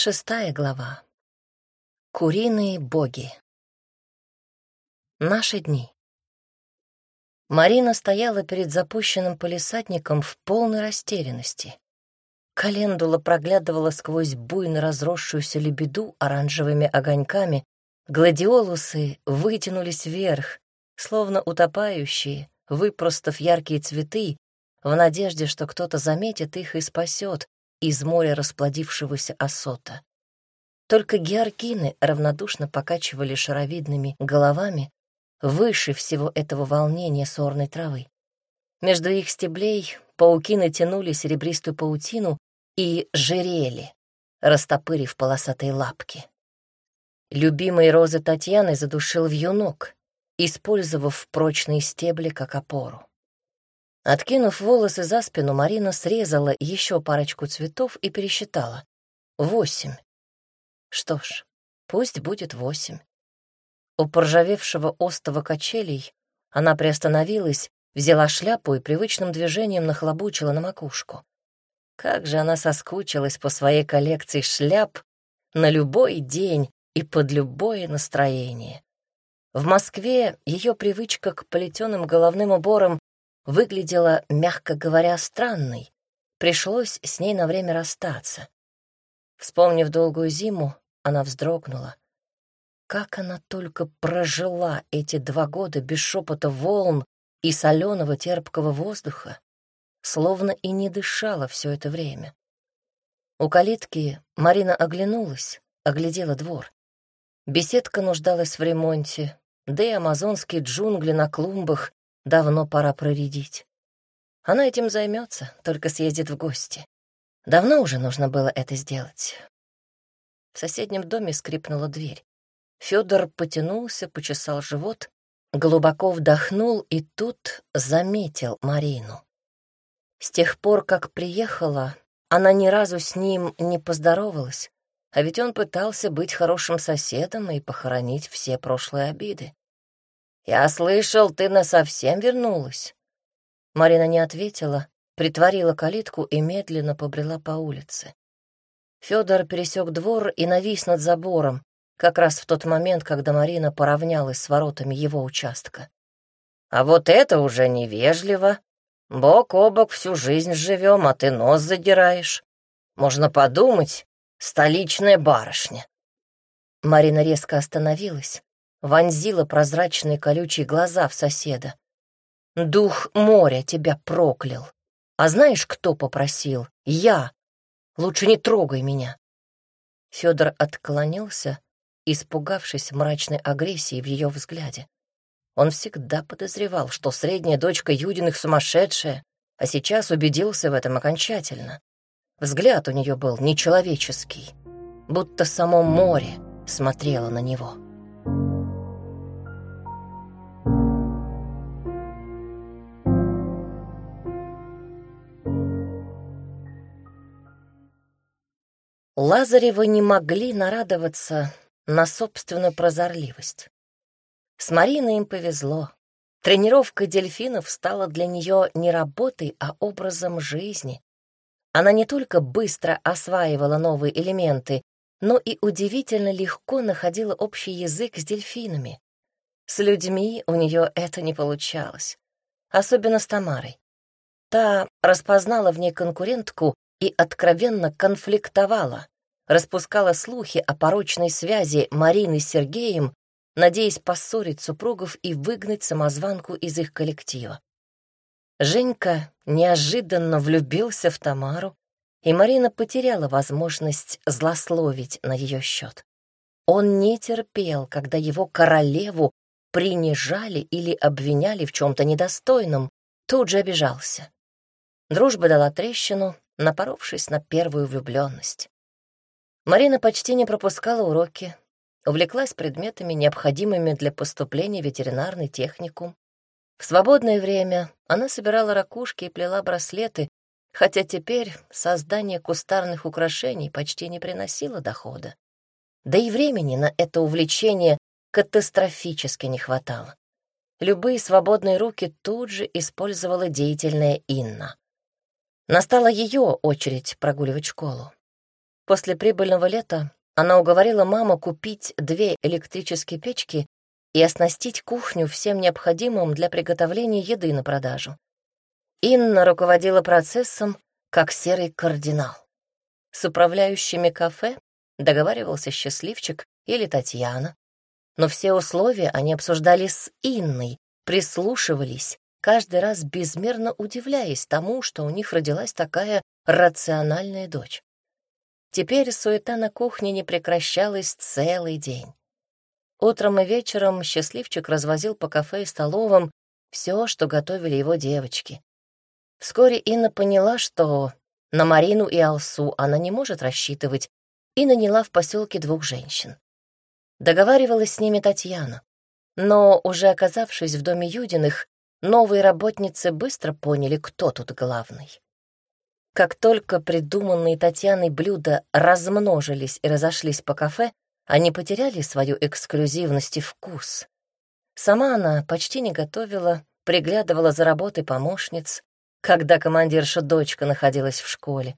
Шестая глава. Куриные боги. Наши дни. Марина стояла перед запущенным полисадником в полной растерянности. Календула проглядывала сквозь буйно разросшуюся лебеду оранжевыми огоньками, гладиолусы вытянулись вверх, словно утопающие, выпростав яркие цветы, в надежде, что кто-то заметит их и спасет, из моря расплодившегося осота. Только георгины равнодушно покачивали шаровидными головами выше всего этого волнения сорной травы. Между их стеблей пауки натянули серебристую паутину и жерели, растопырив полосатые лапки. Любимые розы Татьяны задушил вьюнок, использовав прочные стебли как опору. Откинув волосы за спину, Марина срезала еще парочку цветов и пересчитала. Восемь. Что ж, пусть будет восемь. У поржавевшего остова качелей она приостановилась, взяла шляпу и привычным движением нахлобучила на макушку. Как же она соскучилась по своей коллекции шляп на любой день и под любое настроение. В Москве ее привычка к плетеным головным уборам выглядела, мягко говоря, странной. Пришлось с ней на время расстаться. Вспомнив долгую зиму, она вздрогнула. Как она только прожила эти два года без шепота волн и соленого терпкого воздуха, словно и не дышала все это время. У калитки Марина оглянулась, оглядела двор. Беседка нуждалась в ремонте, да и амазонские джунгли на клумбах давно пора проредить. Она этим займется, только съездит в гости. Давно уже нужно было это сделать. В соседнем доме скрипнула дверь. Федор потянулся, почесал живот, глубоко вдохнул и тут заметил Марину. С тех пор, как приехала, она ни разу с ним не поздоровалась, а ведь он пытался быть хорошим соседом и похоронить все прошлые обиды. «Я слышал, ты насовсем вернулась». Марина не ответила, притворила калитку и медленно побрела по улице. Федор пересек двор и навис над забором, как раз в тот момент, когда Марина поравнялась с воротами его участка. «А вот это уже невежливо. Бок о бок всю жизнь живем, а ты нос задираешь. Можно подумать, столичная барышня». Марина резко остановилась, вонзила прозрачные колючие глаза в соседа. «Дух моря тебя проклял. А знаешь, кто попросил? Я. Лучше не трогай меня». Федор отклонился, испугавшись мрачной агрессии в ее взгляде. Он всегда подозревал, что средняя дочка Юдиных сумасшедшая, а сейчас убедился в этом окончательно. Взгляд у нее был нечеловеческий, будто само море смотрело на него. Лазаревы не могли нарадоваться на собственную прозорливость. С Мариной им повезло. Тренировка дельфинов стала для нее не работой, а образом жизни. Она не только быстро осваивала новые элементы, но и удивительно легко находила общий язык с дельфинами. С людьми у нее это не получалось, особенно с Тамарой. Та распознала в ней конкурентку и откровенно конфликтовала, распускала слухи о порочной связи Марины с Сергеем, надеясь поссорить супругов и выгнать самозванку из их коллектива. Женька неожиданно влюбился в Тамару, и Марина потеряла возможность злословить на ее счет. Он не терпел, когда его королеву принижали или обвиняли в чем-то недостойном, тут же обижался. Дружба дала трещину, напоровшись на первую влюбленность. Марина почти не пропускала уроки, увлеклась предметами, необходимыми для поступления в ветеринарный техникум. В свободное время она собирала ракушки и плела браслеты, хотя теперь создание кустарных украшений почти не приносило дохода. Да и времени на это увлечение катастрофически не хватало. Любые свободные руки тут же использовала деятельная Инна. Настала ее очередь прогуливать школу. После прибыльного лета она уговорила маму купить две электрические печки и оснастить кухню всем необходимым для приготовления еды на продажу. Инна руководила процессом как серый кардинал. С управляющими кафе договаривался счастливчик или Татьяна. Но все условия они обсуждали с Инной, прислушивались, каждый раз безмерно удивляясь тому, что у них родилась такая рациональная дочь. Теперь суета на кухне не прекращалась целый день. Утром и вечером счастливчик развозил по кафе и столовым все, что готовили его девочки. Вскоре Инна поняла, что на Марину и Алсу она не может рассчитывать, и наняла в поселке двух женщин. Договаривалась с ними Татьяна, но, уже оказавшись в доме Юдиных, новые работницы быстро поняли, кто тут главный. Как только придуманные Татьяной блюда размножились и разошлись по кафе, они потеряли свою эксклюзивность и вкус. Сама она почти не готовила, приглядывала за работой помощниц, когда командирша дочка находилась в школе.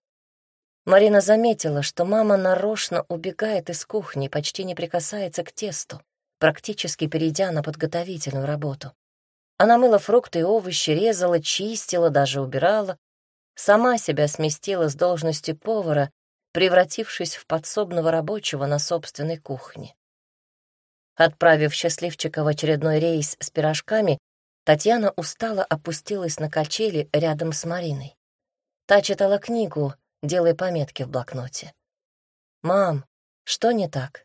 Марина заметила, что мама нарочно убегает из кухни, почти не прикасается к тесту, практически перейдя на подготовительную работу. Она мыла фрукты и овощи, резала, чистила, даже убирала. Сама себя сместила с должности повара, превратившись в подсобного рабочего на собственной кухне. Отправив счастливчика в очередной рейс с пирожками, Татьяна устало опустилась на качели рядом с Мариной. Та читала книгу, делая пометки в блокноте. «Мам, что не так?»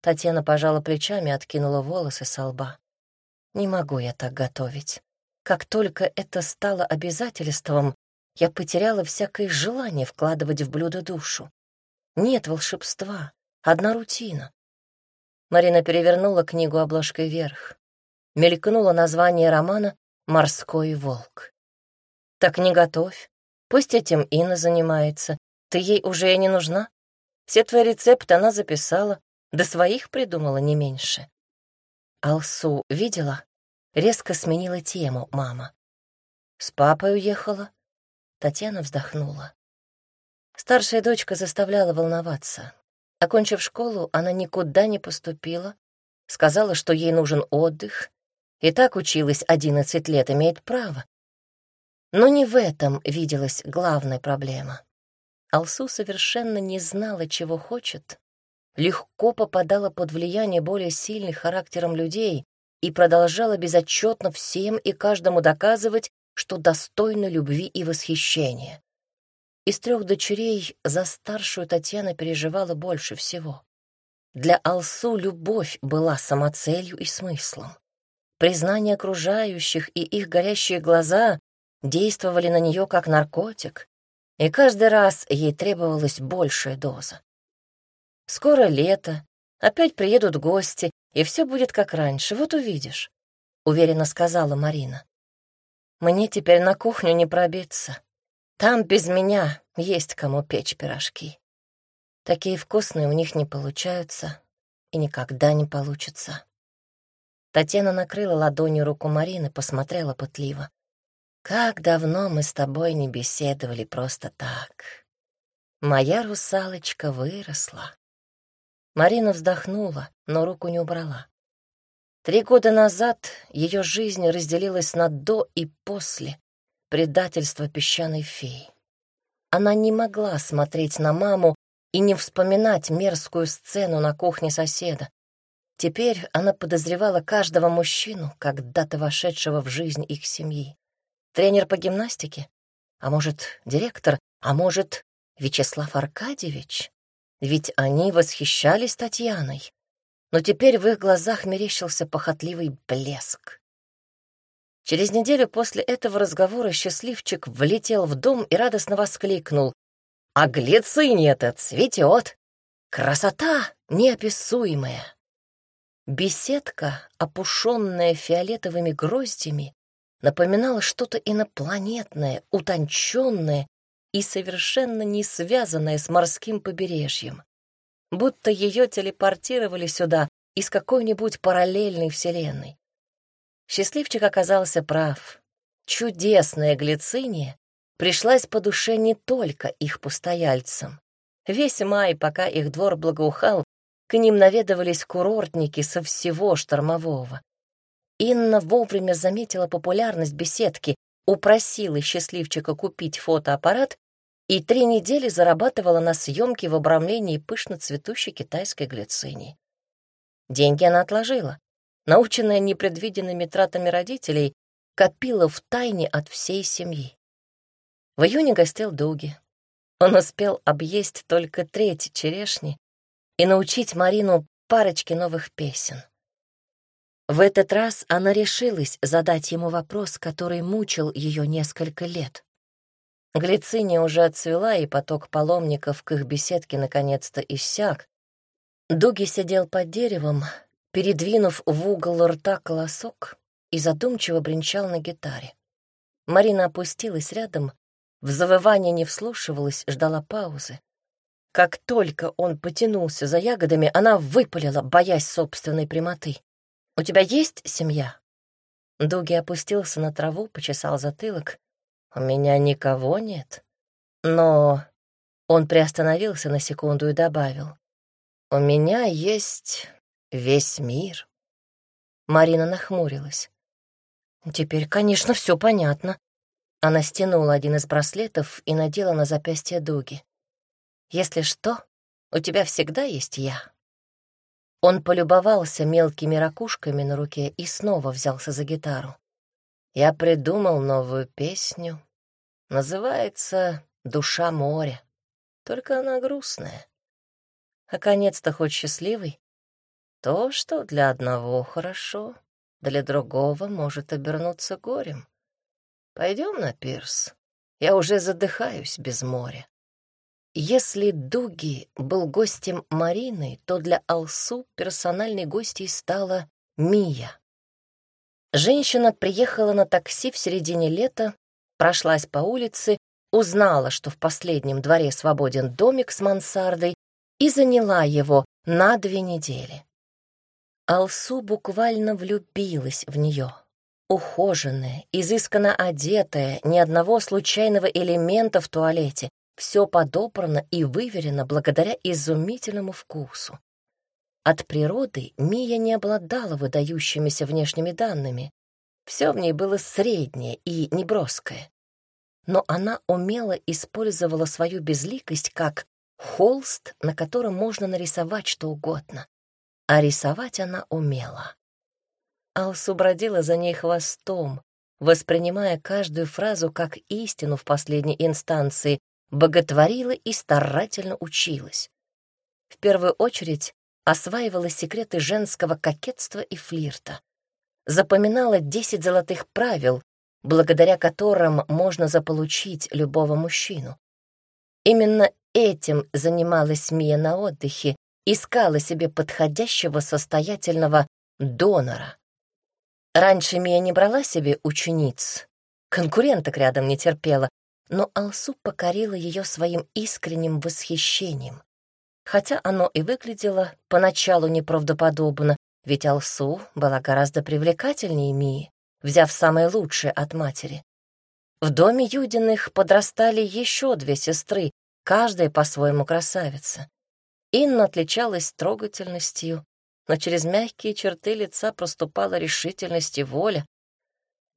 Татьяна пожала плечами, откинула волосы со лба. «Не могу я так готовить. Как только это стало обязательством, я потеряла всякое желание вкладывать в блюдо душу. Нет волшебства, одна рутина». Марина перевернула книгу обложкой вверх мелькнуло название романа «Морской волк». «Так не готовь. Пусть этим Инна занимается. Ты ей уже и не нужна. Все твои рецепты она записала, да своих придумала не меньше». Алсу видела? Резко сменила тему мама. «С папой уехала?» Татьяна вздохнула. Старшая дочка заставляла волноваться. Окончив школу, она никуда не поступила, сказала, что ей нужен отдых, и так училась одиннадцать лет, имеет право. Но не в этом виделась главная проблема. Алсу совершенно не знала, чего хочет, легко попадала под влияние более сильных характером людей и продолжала безотчетно всем и каждому доказывать, что достойна любви и восхищения. Из трех дочерей за старшую Татьяна переживала больше всего. Для Алсу любовь была самоцелью и смыслом. Признание окружающих и их горящие глаза действовали на нее как наркотик, и каждый раз ей требовалась большая доза. Скоро лето, опять приедут гости, и все будет как раньше, вот увидишь, — уверенно сказала Марина. Мне теперь на кухню не пробиться. Там без меня есть кому печь пирожки. Такие вкусные у них не получаются и никогда не получится. Татьяна накрыла ладонью руку Марины, посмотрела пытливо. «Как давно мы с тобой не беседовали просто так. Моя русалочка выросла». Марина вздохнула, но руку не убрала. Три года назад ее жизнь разделилась на «до» и «после» предательства песчаной феи. Она не могла смотреть на маму и не вспоминать мерзкую сцену на кухне соседа, Теперь она подозревала каждого мужчину, когда-то вошедшего в жизнь их семьи. Тренер по гимнастике? А может, директор? А может, Вячеслав Аркадьевич? Ведь они восхищались Татьяной. Но теперь в их глазах мерещился похотливый блеск. Через неделю после этого разговора счастливчик влетел в дом и радостно воскликнул. «А глицинь этот цветет! Красота неописуемая!» Беседка, опушенная фиолетовыми гроздями, напоминала что-то инопланетное, утонченное и совершенно не связанное с морским побережьем. Будто ее телепортировали сюда из какой-нибудь параллельной вселенной. Счастливчик оказался прав. Чудесная глициния пришлась по душе не только их постояльцам. Весь май, пока их двор благоухал, к ним наведывались курортники со всего штормового. Инна вовремя заметила популярность беседки, упросила счастливчика купить фотоаппарат и три недели зарабатывала на съемке в обрамлении пышно цветущей китайской глицинии. Деньги она отложила. Наученная непредвиденными тратами родителей, копила в тайне от всей семьи. В июне гостил Дуги. Он успел объесть только треть черешни и научить Марину парочке новых песен. В этот раз она решилась задать ему вопрос, который мучил ее несколько лет. Глициния уже отцвела, и поток паломников к их беседке наконец-то иссяк. Дуги сидел под деревом, передвинув в угол рта колосок и задумчиво бренчал на гитаре. Марина опустилась рядом, в завывание не вслушивалась, ждала паузы. Как только он потянулся за ягодами, она выпалила, боясь собственной прямоты. «У тебя есть семья?» Дуги опустился на траву, почесал затылок. «У меня никого нет. Но...» Он приостановился на секунду и добавил. «У меня есть весь мир». Марина нахмурилась. «Теперь, конечно, все понятно». Она стянула один из браслетов и надела на запястье Дуги. «Если что, у тебя всегда есть я». Он полюбовался мелкими ракушками на руке и снова взялся за гитару. Я придумал новую песню. Называется «Душа моря». Только она грустная. А конец-то хоть счастливый. То, что для одного хорошо, для другого может обернуться горем. Пойдем на пирс. Я уже задыхаюсь без моря. Если Дуги был гостем Марины, то для Алсу персональной гостьей стала Мия. Женщина приехала на такси в середине лета, прошлась по улице, узнала, что в последнем дворе свободен домик с мансардой и заняла его на две недели. Алсу буквально влюбилась в нее. Ухоженная, изысканно одетая, ни одного случайного элемента в туалете, все подобрано и выверено благодаря изумительному вкусу. От природы Мия не обладала выдающимися внешними данными. Все в ней было среднее и неброское. Но она умело использовала свою безликость как холст, на котором можно нарисовать что угодно. А рисовать она умела. Алсу бродила за ней хвостом, воспринимая каждую фразу как истину в последней инстанции, боготворила и старательно училась. В первую очередь осваивала секреты женского кокетства и флирта. Запоминала десять золотых правил, благодаря которым можно заполучить любого мужчину. Именно этим занималась Мия на отдыхе, искала себе подходящего состоятельного донора. Раньше Мия не брала себе учениц, конкуренток рядом не терпела, но Алсу покорила ее своим искренним восхищением. Хотя оно и выглядело поначалу неправдоподобно, ведь Алсу была гораздо привлекательнее Мии, взяв самое лучшее от матери. В доме Юдиных подрастали еще две сестры, каждая по-своему красавица. Инна отличалась трогательностью, но через мягкие черты лица проступала решительность и воля,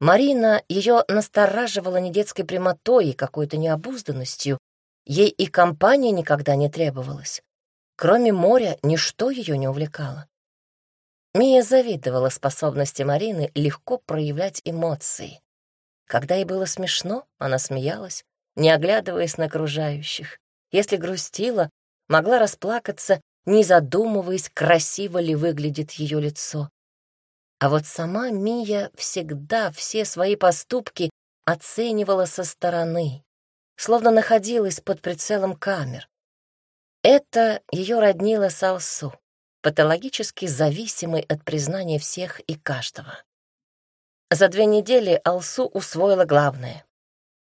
Марина ее настораживала не детской прямотой и какой-то необузданностью. Ей и компания никогда не требовалась. Кроме моря, ничто ее не увлекало. Мия завидовала способности Марины легко проявлять эмоции. Когда ей было смешно, она смеялась, не оглядываясь на окружающих. Если грустила, могла расплакаться, не задумываясь, красиво ли выглядит ее лицо. А вот сама Мия всегда все свои поступки оценивала со стороны, словно находилась под прицелом камер. Это ее роднило с Алсу, патологически зависимой от признания всех и каждого. За две недели Алсу усвоила главное.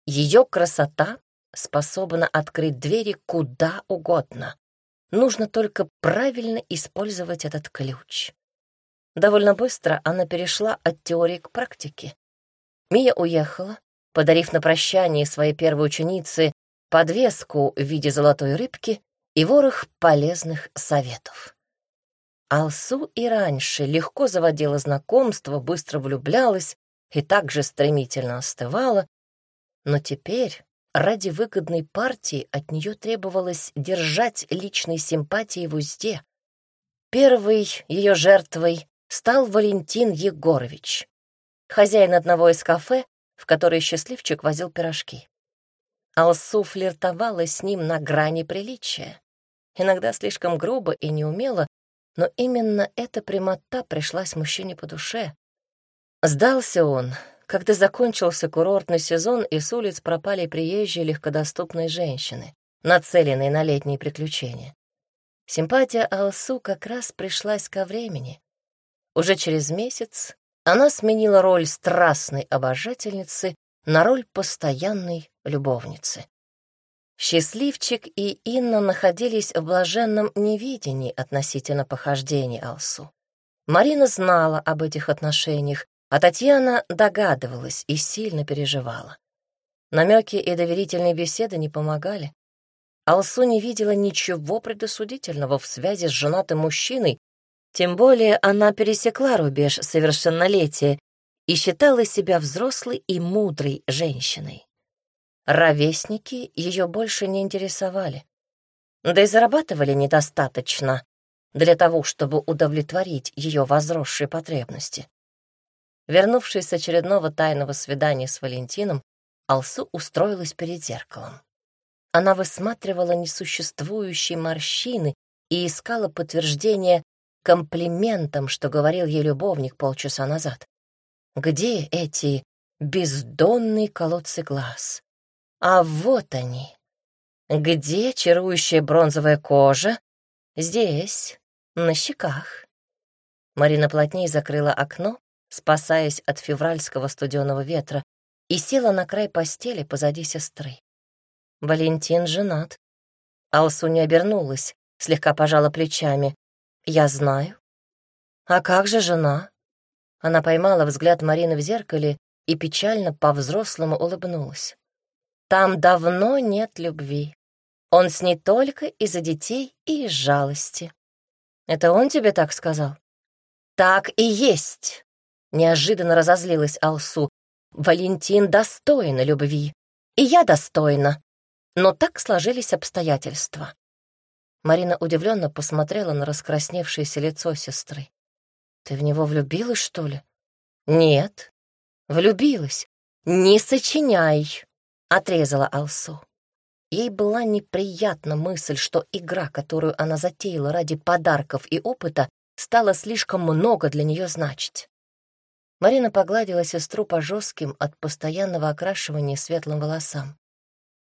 Ее красота способна открыть двери куда угодно. Нужно только правильно использовать этот ключ. Довольно быстро она перешла от теории к практике. Мия уехала, подарив на прощание своей первой ученице подвеску в виде золотой рыбки и ворох полезных советов. Алсу и раньше легко заводила знакомства, быстро влюблялась и также стремительно остывала, но теперь ради выгодной партии от нее требовалось держать личной симпатии в узде. Первой ее жертвой стал Валентин Егорович, хозяин одного из кафе, в которое счастливчик возил пирожки. Алсу флиртовала с ним на грани приличия, иногда слишком грубо и неумело, но именно эта прямота пришлась мужчине по душе. Сдался он, когда закончился курортный сезон, и с улиц пропали приезжие легкодоступные женщины, нацеленные на летние приключения. Симпатия Алсу как раз пришлась ко времени. Уже через месяц она сменила роль страстной обожательницы на роль постоянной любовницы. Счастливчик и Инна находились в блаженном невидении относительно похождений Алсу. Марина знала об этих отношениях, а Татьяна догадывалась и сильно переживала. Намеки и доверительные беседы не помогали. Алсу не видела ничего предосудительного в связи с женатым мужчиной, тем более она пересекла рубеж совершеннолетия и считала себя взрослой и мудрой женщиной. Ровесники ее больше не интересовали. Да и зарабатывали недостаточно для того, чтобы удовлетворить ее возросшие потребности. Вернувшись с очередного тайного свидания с Валентином, Алсу устроилась перед зеркалом. Она высматривала несуществующие морщины и искала подтверждение комплиментам, что говорил ей любовник полчаса назад. Где эти бездонные колодцы глаз? А вот они. Где чарующая бронзовая кожа? Здесь, на щеках. Марина плотнее закрыла окно, спасаясь от февральского студеного ветра, и села на край постели позади сестры. Валентин женат. Алсу не обернулась, слегка пожала плечами. «Я знаю». «А как же жена?» Она поймала взгляд Марины в зеркале и печально по-взрослому улыбнулась. «Там давно нет любви. Он с ней только из-за детей и из жалости». «Это он тебе так сказал?» «Так и есть!» Неожиданно разозлилась Алсу. «Валентин достойна любви, и я достойна. Но так сложились обстоятельства. Марина удивленно посмотрела на раскрасневшееся лицо сестры. «Ты в него влюбилась, что ли?» «Нет, влюбилась. Не сочиняй!» — отрезала Алсу. Ей была неприятна мысль, что игра, которую она затеяла ради подарков и опыта, стала слишком много для нее значить. Марина погладила сестру по жестким от постоянного окрашивания светлым волосам.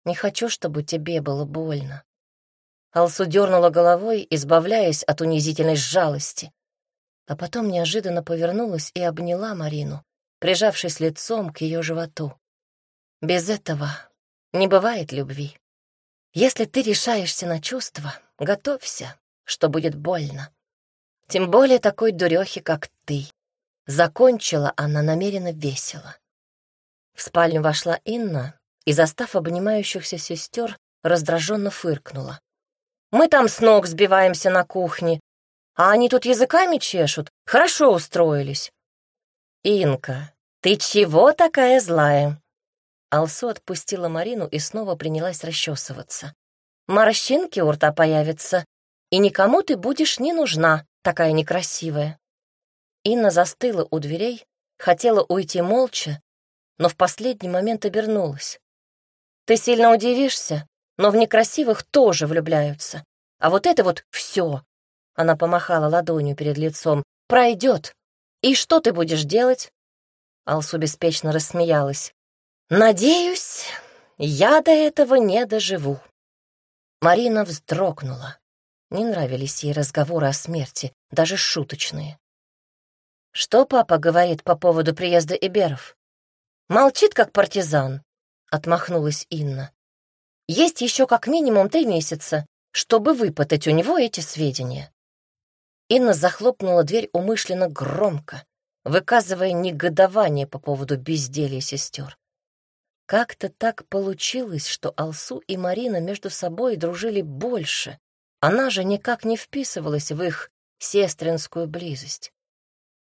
«Не хочу, чтобы тебе было больно. Алсу дернула головой, избавляясь от унизительной жалости. А потом неожиданно повернулась и обняла Марину, прижавшись лицом к ее животу. Без этого не бывает любви. Если ты решаешься на чувства, готовься, что будет больно. Тем более такой дурехи, как ты. Закончила она намеренно весело. В спальню вошла Инна и, застав обнимающихся сестер, раздраженно фыркнула. Мы там с ног сбиваемся на кухне, а они тут языками чешут. Хорошо устроились. Инка, ты чего такая злая? Алсу отпустила Марину и снова принялась расчесываться. Морщинки у рта появятся, и никому ты будешь не нужна, такая некрасивая. Инна застыла у дверей, хотела уйти молча, но в последний момент обернулась. Ты сильно удивишься, но в некрасивых тоже влюбляются. А вот это вот все, она помахала ладонью перед лицом, пройдет. И что ты будешь делать? Алсу беспечно рассмеялась. Надеюсь, я до этого не доживу. Марина вздрогнула. Не нравились ей разговоры о смерти, даже шуточные. Что папа говорит по поводу приезда Иберов? Молчит, как партизан, отмахнулась Инна. Есть еще как минимум три месяца, чтобы выпытать у него эти сведения. Инна захлопнула дверь умышленно громко, выказывая негодование по поводу безделья сестер. Как-то так получилось, что Алсу и Марина между собой дружили больше, Она же никак не вписывалась в их сестринскую близость.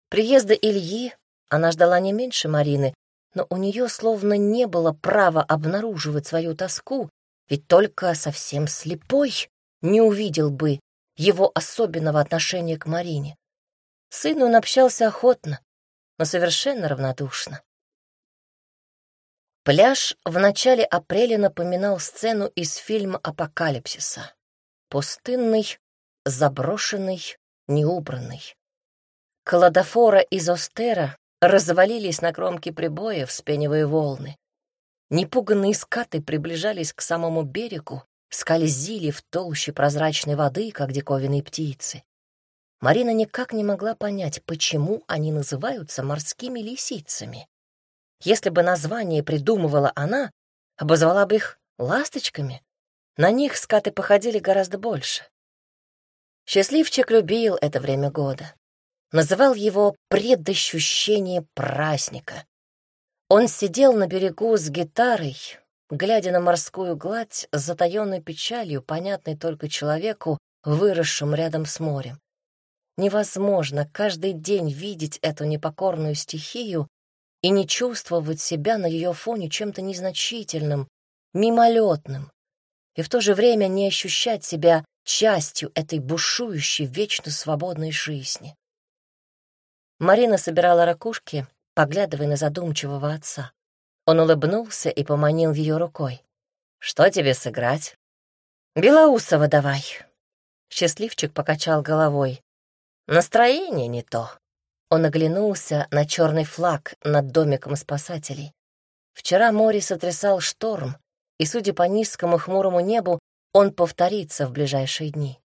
Приезда Ильи она ждала не меньше Марины, но у нее словно не было права обнаруживать свою тоску, ведь только совсем слепой не увидел бы его особенного отношения к Марине. Сыну он общался охотно, но совершенно равнодушно. Пляж в начале апреля напоминал сцену из фильма «Апокалипсиса». Пустынный, заброшенный, неубранный. Кладофора из Остера развалились на кромке прибоя, вспенивая волны. Непуганные скаты приближались к самому берегу, скользили в толще прозрачной воды, как диковинные птицы. Марина никак не могла понять, почему они называются морскими лисицами. Если бы название придумывала она, обозвала бы их ласточками. На них скаты походили гораздо больше. Счастливчик любил это время года называл его предощущение праздника. Он сидел на берегу с гитарой, глядя на морскую гладь с затаённой печалью, понятной только человеку, выросшему рядом с морем. Невозможно каждый день видеть эту непокорную стихию и не чувствовать себя на ее фоне чем-то незначительным, мимолетным, и в то же время не ощущать себя частью этой бушующей, вечно свободной жизни. Марина собирала ракушки, поглядывая на задумчивого отца. Он улыбнулся и поманил ее рукой. «Что тебе сыграть?» «Белоусова давай». Счастливчик покачал головой. «Настроение не то». Он оглянулся на черный флаг над домиком спасателей. Вчера море сотрясал шторм, и, судя по низкому хмурому небу, он повторится в ближайшие дни.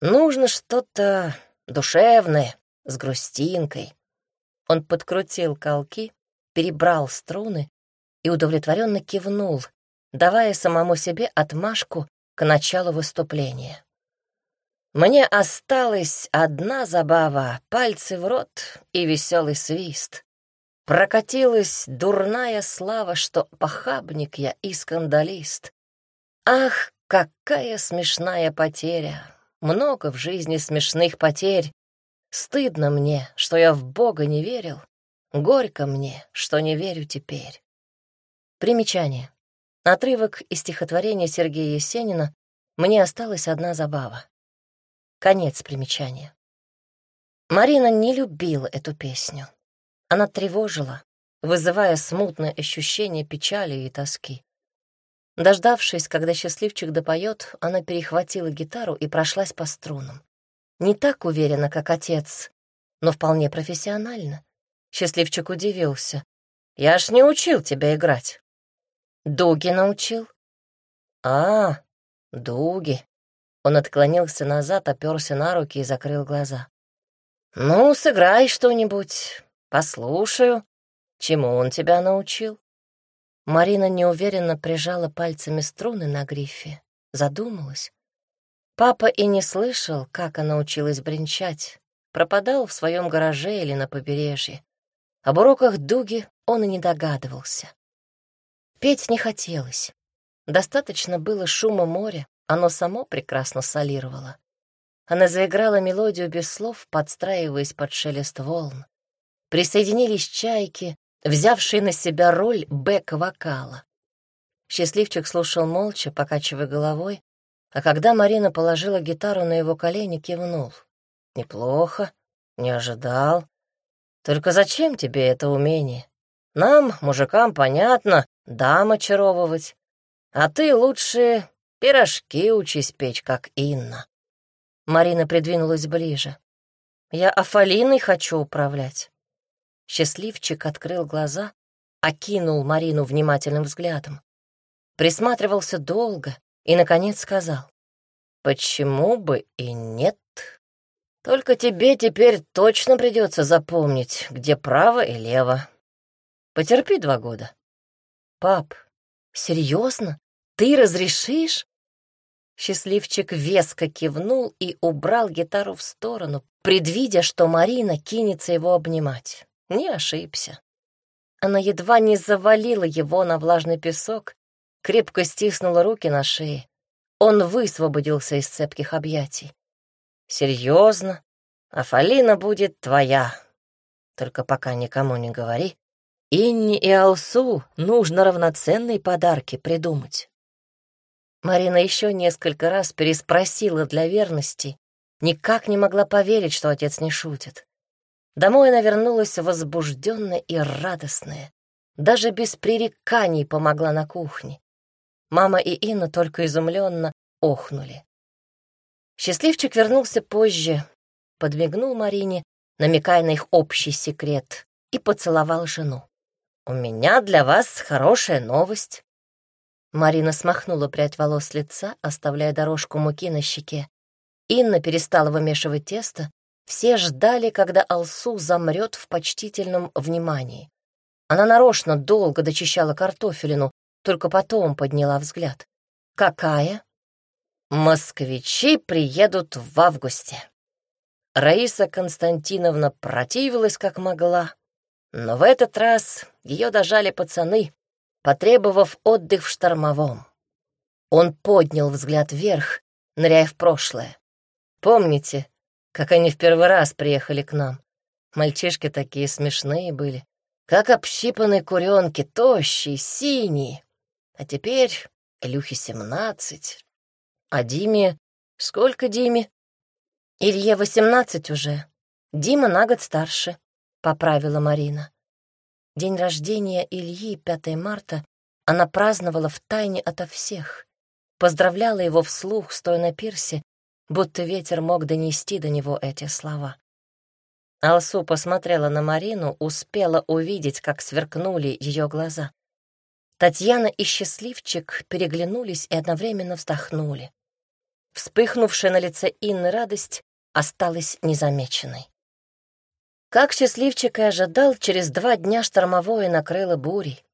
Нужно что-то душевное, с грустинкой. Он подкрутил колки, перебрал струны и удовлетворенно кивнул, давая самому себе отмашку к началу выступления. Мне осталась одна забава — пальцы в рот и веселый свист. Прокатилась дурная слава, что похабник я и скандалист. Ах, какая смешная потеря! Много в жизни смешных потерь, Стыдно мне, что я в Бога не верил, горько мне, что не верю теперь. Примечание. Отрывок из стихотворения Сергея Есенина «Мне осталась одна забава». Конец примечания. Марина не любила эту песню. Она тревожила, вызывая смутное ощущение печали и тоски. Дождавшись, когда счастливчик допоет, она перехватила гитару и прошлась по струнам. Не так уверенно, как отец, но вполне профессионально. Счастливчик удивился. «Я ж не учил тебя играть». «Дуги научил». «А, дуги». Он отклонился назад, оперся на руки и закрыл глаза. «Ну, сыграй что-нибудь, послушаю. Чему он тебя научил?» Марина неуверенно прижала пальцами струны на грифе, задумалась. Папа и не слышал, как она училась бренчать, пропадал в своем гараже или на побережье. Об уроках дуги он и не догадывался. Петь не хотелось. Достаточно было шума моря, оно само прекрасно солировало. Она заиграла мелодию без слов, подстраиваясь под шелест волн. Присоединились чайки, взявшие на себя роль бэк-вокала. Счастливчик слушал молча, покачивая головой, а когда Марина положила гитару на его колени, кивнул. «Неплохо, не ожидал. Только зачем тебе это умение? Нам, мужикам, понятно, дам очаровывать. А ты лучше пирожки учись печь, как Инна». Марина придвинулась ближе. «Я Афалиной хочу управлять». Счастливчик открыл глаза, окинул Марину внимательным взглядом. Присматривался долго, и, наконец, сказал, «Почему бы и нет? Только тебе теперь точно придется запомнить, где право и лево. Потерпи два года». «Пап, серьезно? Ты разрешишь?» Счастливчик веско кивнул и убрал гитару в сторону, предвидя, что Марина кинется его обнимать. Не ошибся. Она едва не завалила его на влажный песок, крепко стиснула руки на шее. он высвободился из цепких объятий. «Серьезно? Афалина будет твоя. Только пока никому не говори. Инни и Алсу нужно равноценные подарки придумать». Марина еще несколько раз переспросила для верности, никак не могла поверить, что отец не шутит. Домой она вернулась возбужденная и радостная. Даже без пререканий помогла на кухне. Мама и Инна только изумленно охнули. Счастливчик вернулся позже, подмигнул Марине, намекая на их общий секрет, и поцеловал жену. «У меня для вас хорошая новость». Марина смахнула прядь волос с лица, оставляя дорожку муки на щеке. Инна перестала вымешивать тесто. Все ждали, когда Алсу замрет в почтительном внимании. Она нарочно долго дочищала картофелину, только потом подняла взгляд. «Какая?» Москвичи приедут в августе. Раиса Константиновна противилась как могла, но в этот раз ее дожали пацаны, потребовав отдых в штормовом. Он поднял взгляд вверх, ныряя в прошлое. Помните, как они в первый раз приехали к нам? Мальчишки такие смешные были, как общипанные куренки, тощие, синие. А теперь Илюхе семнадцать, а Диме... Сколько Диме? Илье восемнадцать уже. Дима на год старше, — поправила Марина. День рождения Ильи, 5 марта, она праздновала втайне ото всех. Поздравляла его вслух, стоя на пирсе, будто ветер мог донести до него эти слова. Алсу посмотрела на Марину, успела увидеть, как сверкнули ее глаза. Татьяна и Счастливчик переглянулись и одновременно вздохнули. Вспыхнувшая на лице Инны радость осталась незамеченной. Как счастливчик и ожидал, через два дня штормовое накрыло бурей.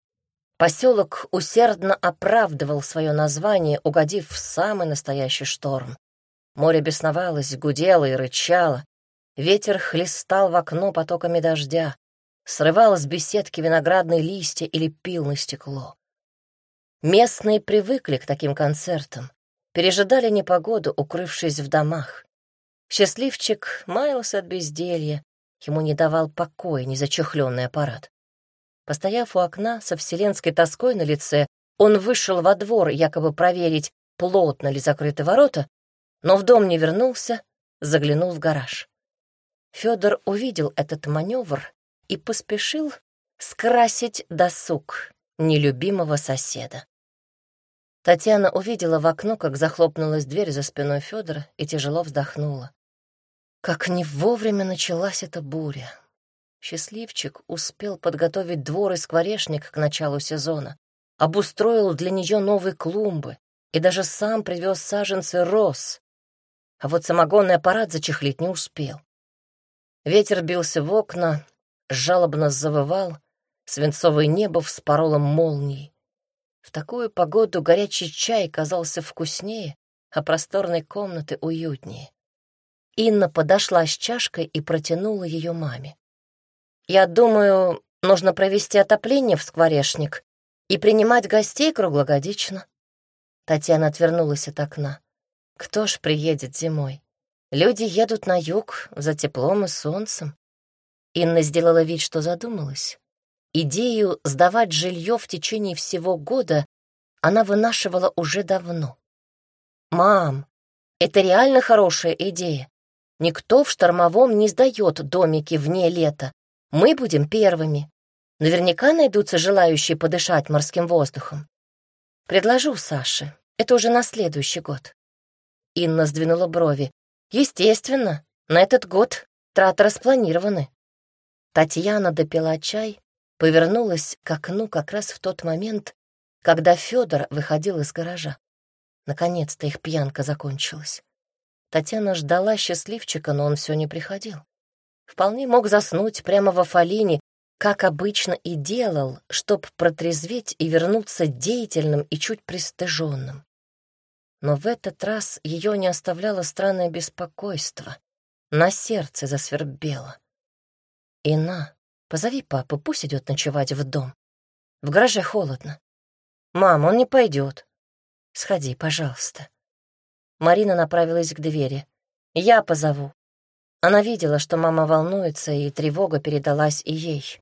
Поселок усердно оправдывал свое название, угодив в самый настоящий шторм. Море бесновалось, гудело и рычало. Ветер хлестал в окно потоками дождя, срывал с беседки виноградные листья или пил на стекло. Местные привыкли к таким концертам, пережидали непогоду, укрывшись в домах. Счастливчик маялся от безделья, ему не давал покоя незачехленный аппарат. Постояв у окна со вселенской тоской на лице, он вышел во двор якобы проверить, плотно ли закрыты ворота, но в дом не вернулся, заглянул в гараж. Федор увидел этот маневр и поспешил скрасить досуг нелюбимого соседа. Татьяна увидела в окно, как захлопнулась дверь за спиной Федора и тяжело вздохнула. Как не вовремя началась эта буря. Счастливчик успел подготовить двор и скворечник к началу сезона, обустроил для нее новые клумбы и даже сам привез саженцы роз. А вот самогонный аппарат зачехлить не успел. Ветер бился в окна, жалобно завывал, свинцовое небо вспороло молнией. В такую погоду горячий чай казался вкуснее, а просторной комнаты уютнее. Инна подошла с чашкой и протянула ее маме. «Я думаю, нужно провести отопление в скворечник и принимать гостей круглогодично». Татьяна отвернулась от окна. «Кто ж приедет зимой? Люди едут на юг за теплом и солнцем». Инна сделала вид, что задумалась. Идею сдавать жилье в течение всего года она вынашивала уже давно. «Мам, это реально хорошая идея. Никто в штормовом не сдает домики вне лета. Мы будем первыми. Наверняка найдутся желающие подышать морским воздухом. Предложу Саше. Это уже на следующий год. Инна сдвинула брови. Естественно, на этот год траты распланированы. Татьяна допила чай, повернулась к окну как раз в тот момент, когда Федор выходил из гаража. Наконец-то их пьянка закончилась. Татьяна ждала счастливчика, но он все не приходил. Вполне мог заснуть прямо в Афалине, как обычно и делал, чтоб протрезветь и вернуться деятельным и чуть пристыженным. Но в этот раз ее не оставляло странное беспокойство. На сердце засвербело. «Ина, Позови папу, пусть идет ночевать в дом. В гараже холодно. Мам, он не пойдет. Сходи, пожалуйста. Марина направилась к двери. «Я позову». Она видела, что мама волнуется, и тревога передалась и ей.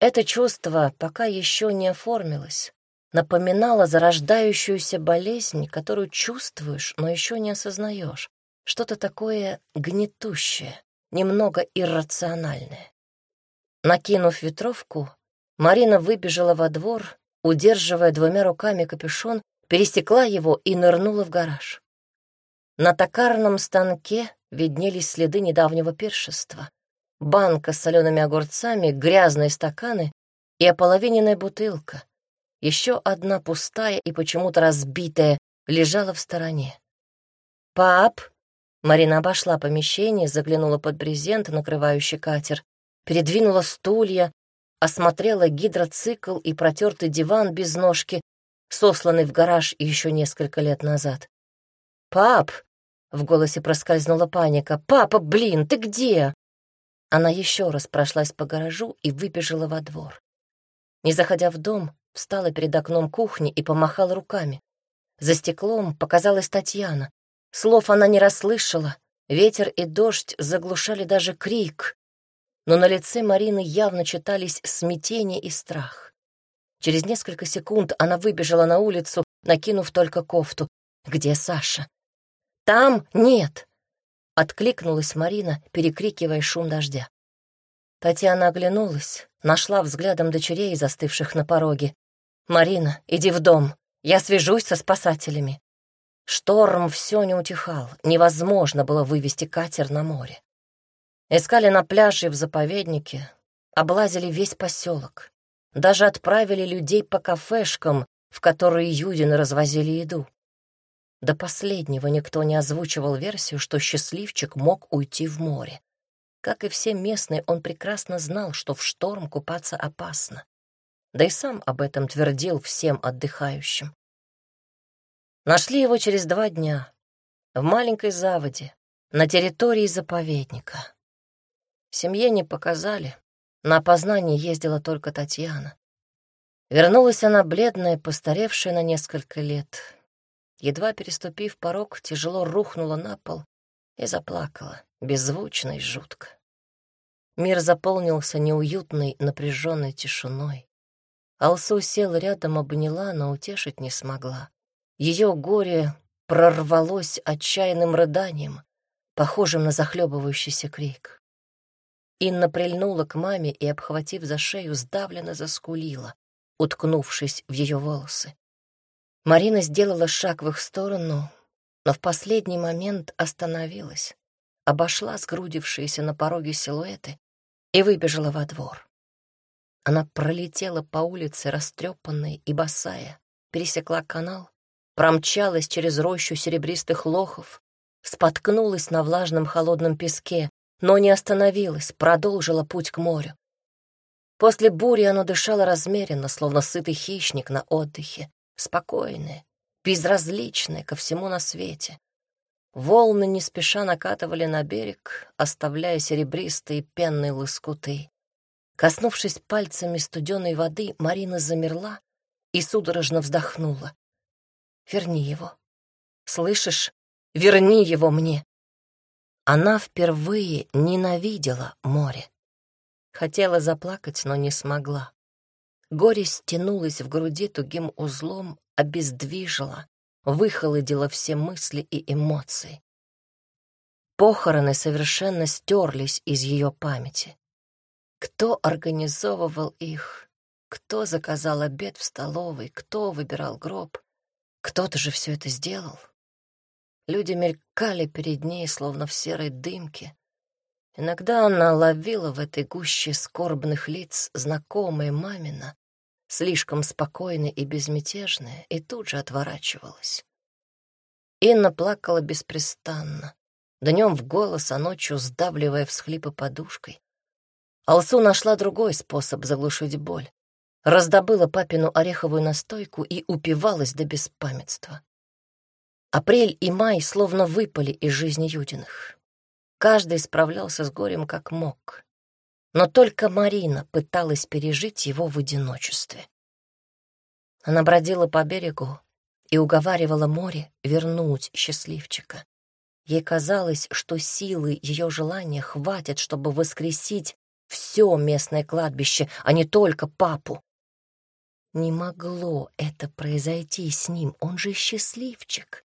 Это чувство пока еще не оформилось, напоминало зарождающуюся болезнь, которую чувствуешь, но еще не осознаешь. Что-то такое гнетущее, немного иррациональное. Накинув ветровку, Марина выбежала во двор, удерживая двумя руками капюшон, пересекла его и нырнула в гараж. На токарном станке виднелись следы недавнего пиршества. Банка с солеными огурцами, грязные стаканы и ополовиненная бутылка. Еще одна пустая и почему-то разбитая лежала в стороне. «Пап!» Марина обошла помещение, заглянула под брезент, накрывающий катер, передвинула стулья, осмотрела гидроцикл и протертый диван без ножки, сосланный в гараж еще несколько лет назад. «Пап!» — в голосе проскользнула паника. «Папа, блин, ты где?» Она еще раз прошлась по гаражу и выбежала во двор. Не заходя в дом, встала перед окном кухни и помахала руками. За стеклом показалась Татьяна. Слов она не расслышала, ветер и дождь заглушали даже крик. Но на лице Марины явно читались смятение и страх. Через несколько секунд она выбежала на улицу, накинув только кофту. «Где Саша?» «Там нет!» — откликнулась Марина, перекрикивая шум дождя. Татьяна оглянулась, нашла взглядом дочерей, застывших на пороге. «Марина, иди в дом, я свяжусь со спасателями». Шторм все не утихал, невозможно было вывести катер на море. Искали на пляже в заповеднике, облазили весь поселок. Даже отправили людей по кафешкам, в которые юдины развозили еду. До последнего никто не озвучивал версию, что счастливчик мог уйти в море. Как и все местные, он прекрасно знал, что в шторм купаться опасно. Да и сам об этом твердил всем отдыхающим. Нашли его через два дня в маленькой заводе на территории заповедника. Семье не показали, на опознание ездила только Татьяна. Вернулась она бледная, постаревшая на несколько лет, едва переступив порог, тяжело рухнула на пол и заплакала, беззвучно и жутко. Мир заполнился неуютной, напряженной тишиной. Алсу села рядом, обняла, но утешить не смогла. Ее горе прорвалось отчаянным рыданием, похожим на захлебывающийся крик. Инна прильнула к маме и, обхватив за шею, сдавленно заскулила, уткнувшись в ее волосы. Марина сделала шаг в их сторону, но в последний момент остановилась, обошла сгрудившиеся на пороге силуэты и выбежала во двор. Она пролетела по улице, растрепанная и босая, пересекла канал, промчалась через рощу серебристых лохов, споткнулась на влажном холодном песке, но не остановилась, продолжила путь к морю. После бури оно дышало размеренно, словно сытый хищник на отдыхе, спокойные, безразличные ко всему на свете. Волны не спеша накатывали на берег, оставляя серебристые пенные лоскуты. Коснувшись пальцами студеной воды, Марина замерла и судорожно вздохнула. «Верни его. Слышишь? Верни его мне!» Она впервые ненавидела море. Хотела заплакать, но не смогла. Горе стянулось в груди тугим узлом, обездвижило, выхолодило все мысли и эмоции. Похороны совершенно стерлись из ее памяти. Кто организовывал их? Кто заказал обед в столовой? Кто выбирал гроб? Кто-то же все это сделал. Люди мелькали перед ней, словно в серой дымке. Иногда она ловила в этой гуще скорбных лиц знакомые мамина, слишком спокойные и безмятежные, и тут же отворачивалась. Инна плакала беспрестанно, днем в голос, а ночью сдавливая всхлипы подушкой. Алсу нашла другой способ заглушить боль. Раздобыла папину ореховую настойку и упивалась до беспамятства. Апрель и май словно выпали из жизни Юдиных. Каждый справлялся с горем как мог но только Марина пыталась пережить его в одиночестве. Она бродила по берегу и уговаривала море вернуть счастливчика. Ей казалось, что силы ее желания хватит, чтобы воскресить все местное кладбище, а не только папу. Не могло это произойти с ним, он же счастливчик.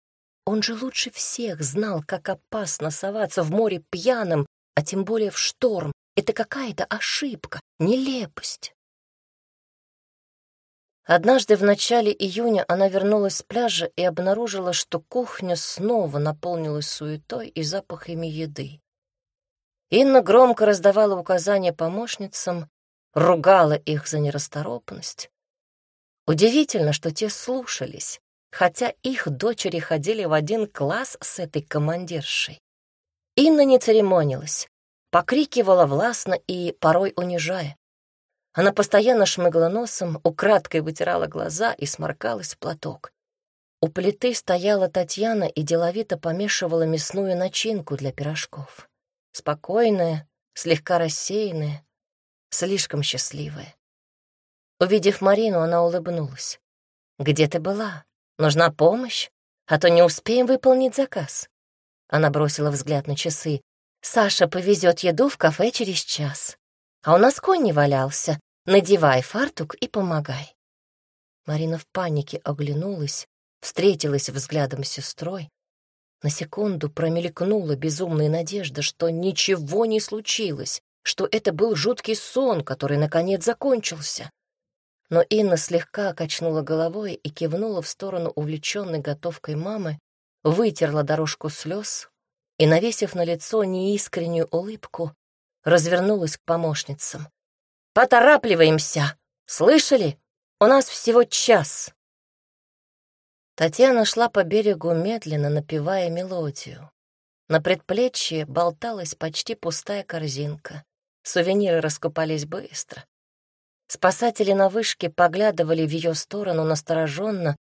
Он же лучше всех знал, как опасно соваться в море пьяным, а тем более в шторм. Это какая-то ошибка, нелепость. Однажды в начале июня она вернулась с пляжа и обнаружила, что кухня снова наполнилась суетой и запахами еды. Инна громко раздавала указания помощницам, ругала их за нерасторопность. Удивительно, что те слушались, хотя их дочери ходили в один класс с этой командиршей. Инна не церемонилась, покрикивала властно и порой унижая. Она постоянно шмыгла носом, украдкой вытирала глаза и сморкалась в платок. У плиты стояла Татьяна и деловито помешивала мясную начинку для пирожков. Спокойная, слегка рассеянная, слишком счастливая. Увидев Марину, она улыбнулась. «Где ты была? Нужна помощь? А то не успеем выполнить заказ». Она бросила взгляд на часы. «Саша повезет еду в кафе через час. А у нас конь не валялся. Надевай фартук и помогай». Марина в панике оглянулась, встретилась взглядом с сестрой, на секунду промелькнула безумная надежда, что ничего не случилось, что это был жуткий сон, который наконец закончился. Но Инна слегка качнула головой и кивнула в сторону увлеченной готовкой мамы, вытерла дорожку слез и, навесив на лицо неискреннюю улыбку, развернулась к помощницам. «Поторапливаемся! Слышали? У нас всего час!» Татьяна шла по берегу медленно, напевая мелодию. На предплечье болталась почти пустая корзинка. Сувениры раскупались быстро. Спасатели на вышке поглядывали в ее сторону настороженно,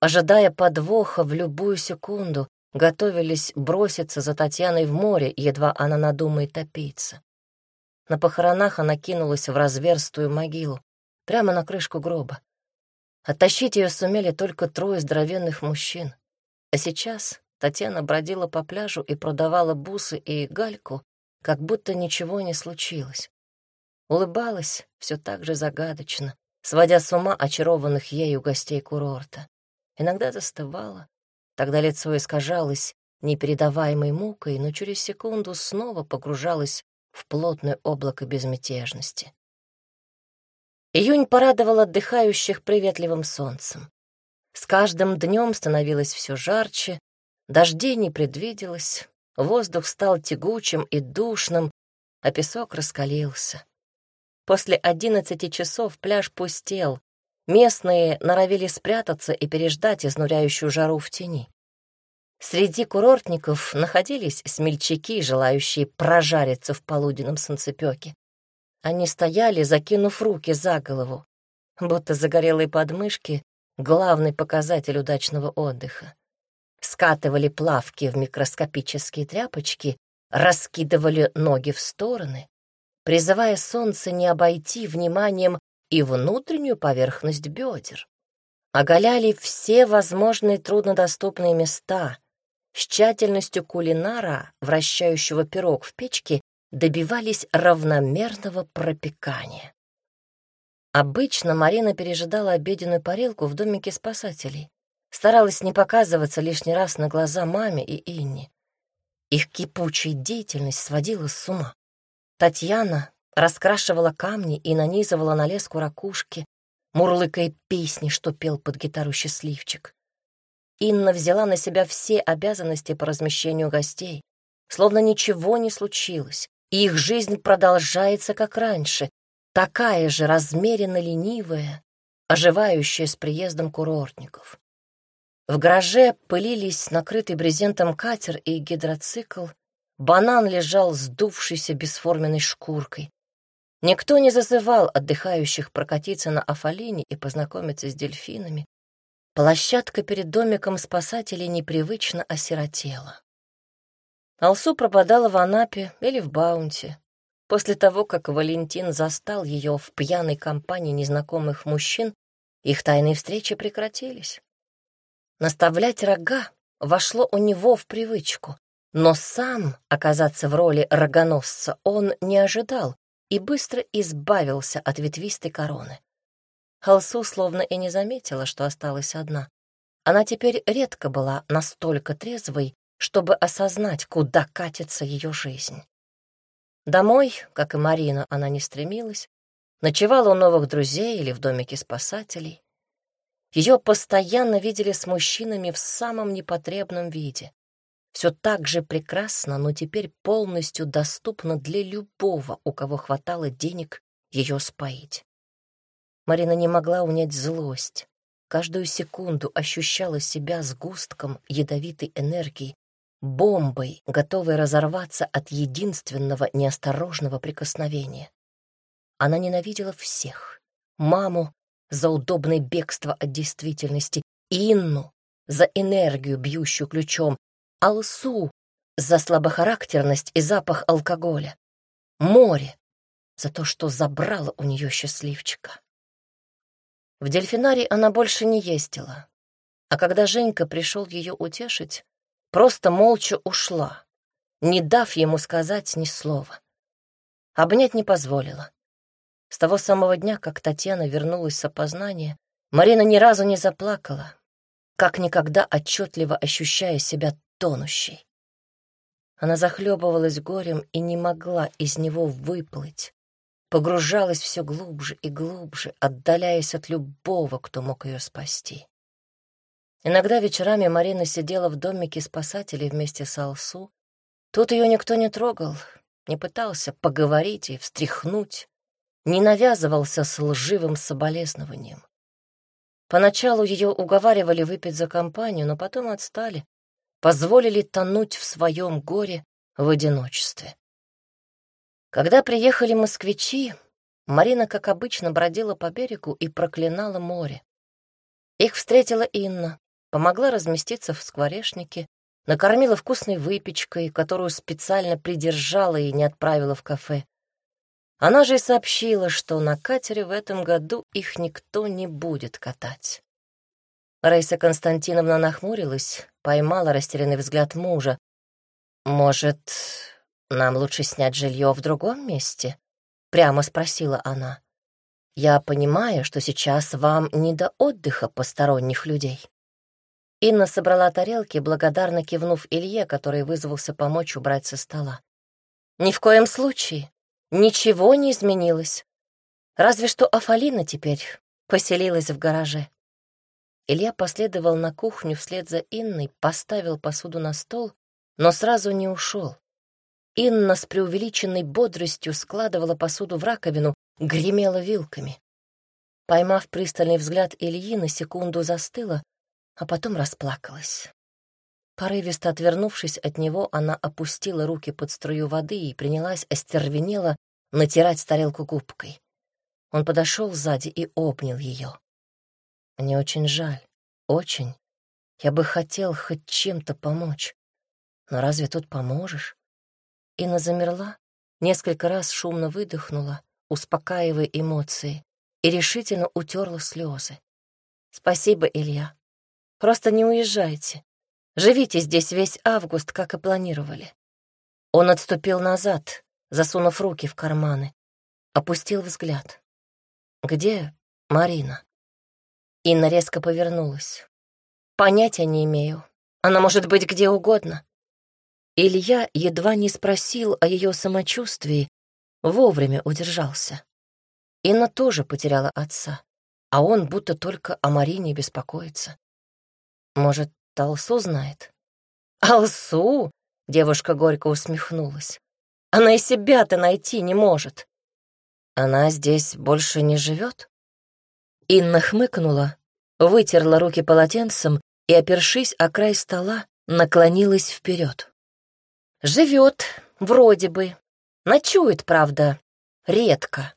ожидая подвоха в любую секунду, готовились броситься за Татьяной в море, едва она надумает топиться. На похоронах она кинулась в разверстую могилу, прямо на крышку гроба. Оттащить ее сумели только трое здоровенных мужчин. А сейчас Татьяна бродила по пляжу и продавала бусы и гальку, как будто ничего не случилось. Улыбалась все так же загадочно, сводя с ума очарованных ею гостей курорта. Иногда застывала, тогда лицо искажалось непередаваемой мукой, но через секунду снова погружалась в плотное облако безмятежности. Июнь порадовал отдыхающих приветливым солнцем. С каждым днем становилось все жарче, дождей не предвиделось, воздух стал тягучим и душным, а песок раскалился. После одиннадцати часов пляж пустел, местные норовили спрятаться и переждать изнуряющую жару в тени. Среди курортников находились смельчаки, желающие прожариться в полуденном солнцепёке. Они стояли, закинув руки за голову, будто загорелые подмышки — главный показатель удачного отдыха. Скатывали плавки в микроскопические тряпочки, раскидывали ноги в стороны, призывая солнце не обойти вниманием и внутреннюю поверхность бедер. Оголяли все возможные труднодоступные места. С тщательностью кулинара, вращающего пирог в печке, добивались равномерного пропекания. Обычно Марина пережидала обеденную парилку в домике спасателей. Старалась не показываться лишний раз на глаза маме и Инне. Их кипучая деятельность сводила с ума. Татьяна раскрашивала камни и нанизывала на леску ракушки, мурлыкая песни, что пел под гитару счастливчик. Инна взяла на себя все обязанности по размещению гостей, словно ничего не случилось, и их жизнь продолжается как раньше, такая же размеренно ленивая, оживающая с приездом курортников. В гараже пылились накрытый брезентом катер и гидроцикл, банан лежал сдувшийся бесформенной шкуркой. Никто не зазывал отдыхающих прокатиться на Афалине и познакомиться с дельфинами. Площадка перед домиком спасателей непривычно осиротела. Алсу пропадала в Анапе или в Баунте. После того, как Валентин застал ее в пьяной компании незнакомых мужчин, их тайные встречи прекратились. Наставлять рога вошло у него в привычку, но сам оказаться в роли рогоносца он не ожидал и быстро избавился от ветвистой короны. Халсу словно и не заметила, что осталась одна. Она теперь редко была настолько трезвой, чтобы осознать, куда катится ее жизнь. Домой, как и Марина, она не стремилась, ночевала у новых друзей или в домике спасателей. Ее постоянно видели с мужчинами в самом непотребном виде. Все так же прекрасно, но теперь полностью доступно для любого, у кого хватало денег ее споить. Марина не могла унять злость. Каждую секунду ощущала себя сгустком ядовитой энергии, бомбой, готовой разорваться от единственного неосторожного прикосновения. Она ненавидела всех. Маму за удобное бегство от действительности, Инну за энергию, бьющую ключом, Алсу за слабохарактерность и запах алкоголя, море за то, что забрало у нее счастливчика. В дельфинарий она больше не ездила, а когда Женька пришел ее утешить, просто молча ушла, не дав ему сказать ни слова. Обнять не позволила. С того самого дня, как Татьяна вернулась с опознания, Марина ни разу не заплакала, как никогда отчетливо ощущая себя тонущей. Она захлебывалась горем и не могла из него выплыть, погружалась все глубже и глубже, отдаляясь от любого, кто мог ее спасти. Иногда вечерами Марина сидела в домике спасателей вместе с Алсу. Тут ее никто не трогал, не пытался поговорить и встряхнуть, не навязывался с лживым соболезнованием. Поначалу ее уговаривали выпить за компанию, но потом отстали, позволили тонуть в своем горе в одиночестве. Когда приехали москвичи, Марина, как обычно, бродила по берегу и проклинала море. Их встретила Инна, помогла разместиться в скворечнике, накормила вкусной выпечкой, которую специально придержала и не отправила в кафе. Она же и сообщила, что на катере в этом году их никто не будет катать. Раиса Константиновна нахмурилась, поймала растерянный взгляд мужа. «Может, нам лучше снять жилье в другом месте?» — прямо спросила она. «Я понимаю, что сейчас вам не до отдыха посторонних людей». Инна собрала тарелки, благодарно кивнув Илье, который вызвался помочь убрать со стола. «Ни в коем случае. Ничего не изменилось. Разве что Афалина теперь поселилась в гараже». Илья последовал на кухню вслед за Инной, поставил посуду на стол, но сразу не ушел. Инна с преувеличенной бодростью складывала посуду в раковину, гремела вилками. Поймав пристальный взгляд Ильи, на секунду застыла, а потом расплакалась. Порывисто отвернувшись от него, она опустила руки под струю воды и принялась остервенело натирать тарелку губкой. Он подошел сзади и обнял ее. Мне очень жаль, очень. Я бы хотел хоть чем-то помочь. Но разве тут поможешь? Инна замерла, несколько раз шумно выдохнула, успокаивая эмоции, и решительно утерла слезы. Спасибо, Илья. Просто не уезжайте. Живите здесь весь август, как и планировали. Он отступил назад, засунув руки в карманы. Опустил взгляд. «Где Марина?» Инна резко повернулась. «Понятия не имею. Она может быть где угодно». Илья едва не спросил о ее самочувствии, вовремя удержался. Инна тоже потеряла отца, а он будто только о Марине беспокоится. Может, Алсу знает? Алсу? Девушка горько усмехнулась. Она и себя-то найти не может. Она здесь больше не живет? Инна хмыкнула, вытерла руки полотенцем и, опершись о край стола, наклонилась вперед. Живет, вроде бы. Ночует, правда, редко.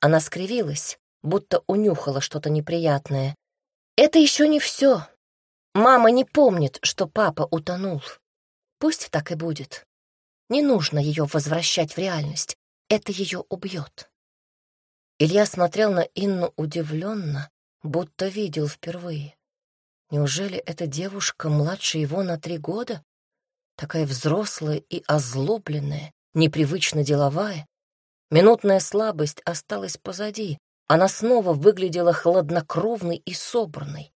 Она скривилась, будто унюхала что-то неприятное. Это еще не все. Мама не помнит, что папа утонул. Пусть так и будет. Не нужно ее возвращать в реальность. Это ее убьет. Илья смотрел на Инну удивленно, будто видел впервые. Неужели эта девушка младше его на три года? Такая взрослая и озлобленная, непривычно деловая. Минутная слабость осталась позади. Она снова выглядела хладнокровной и собранной.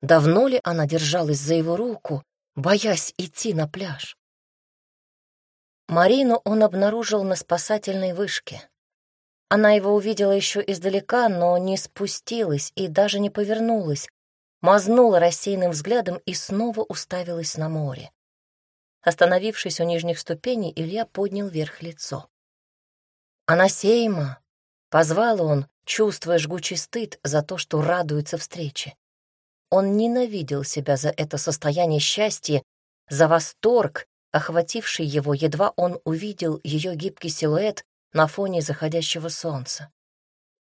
Давно ли она держалась за его руку, боясь идти на пляж? Марину он обнаружил на спасательной вышке. Она его увидела еще издалека, но не спустилась и даже не повернулась, мазнула рассеянным взглядом и снова уставилась на море. Остановившись у нижних ступеней, Илья поднял вверх лицо. «Анасейма!» — позвал он, чувствуя жгучий стыд за то, что радуется встрече. Он ненавидел себя за это состояние счастья, за восторг, охвативший его, едва он увидел ее гибкий силуэт на фоне заходящего солнца.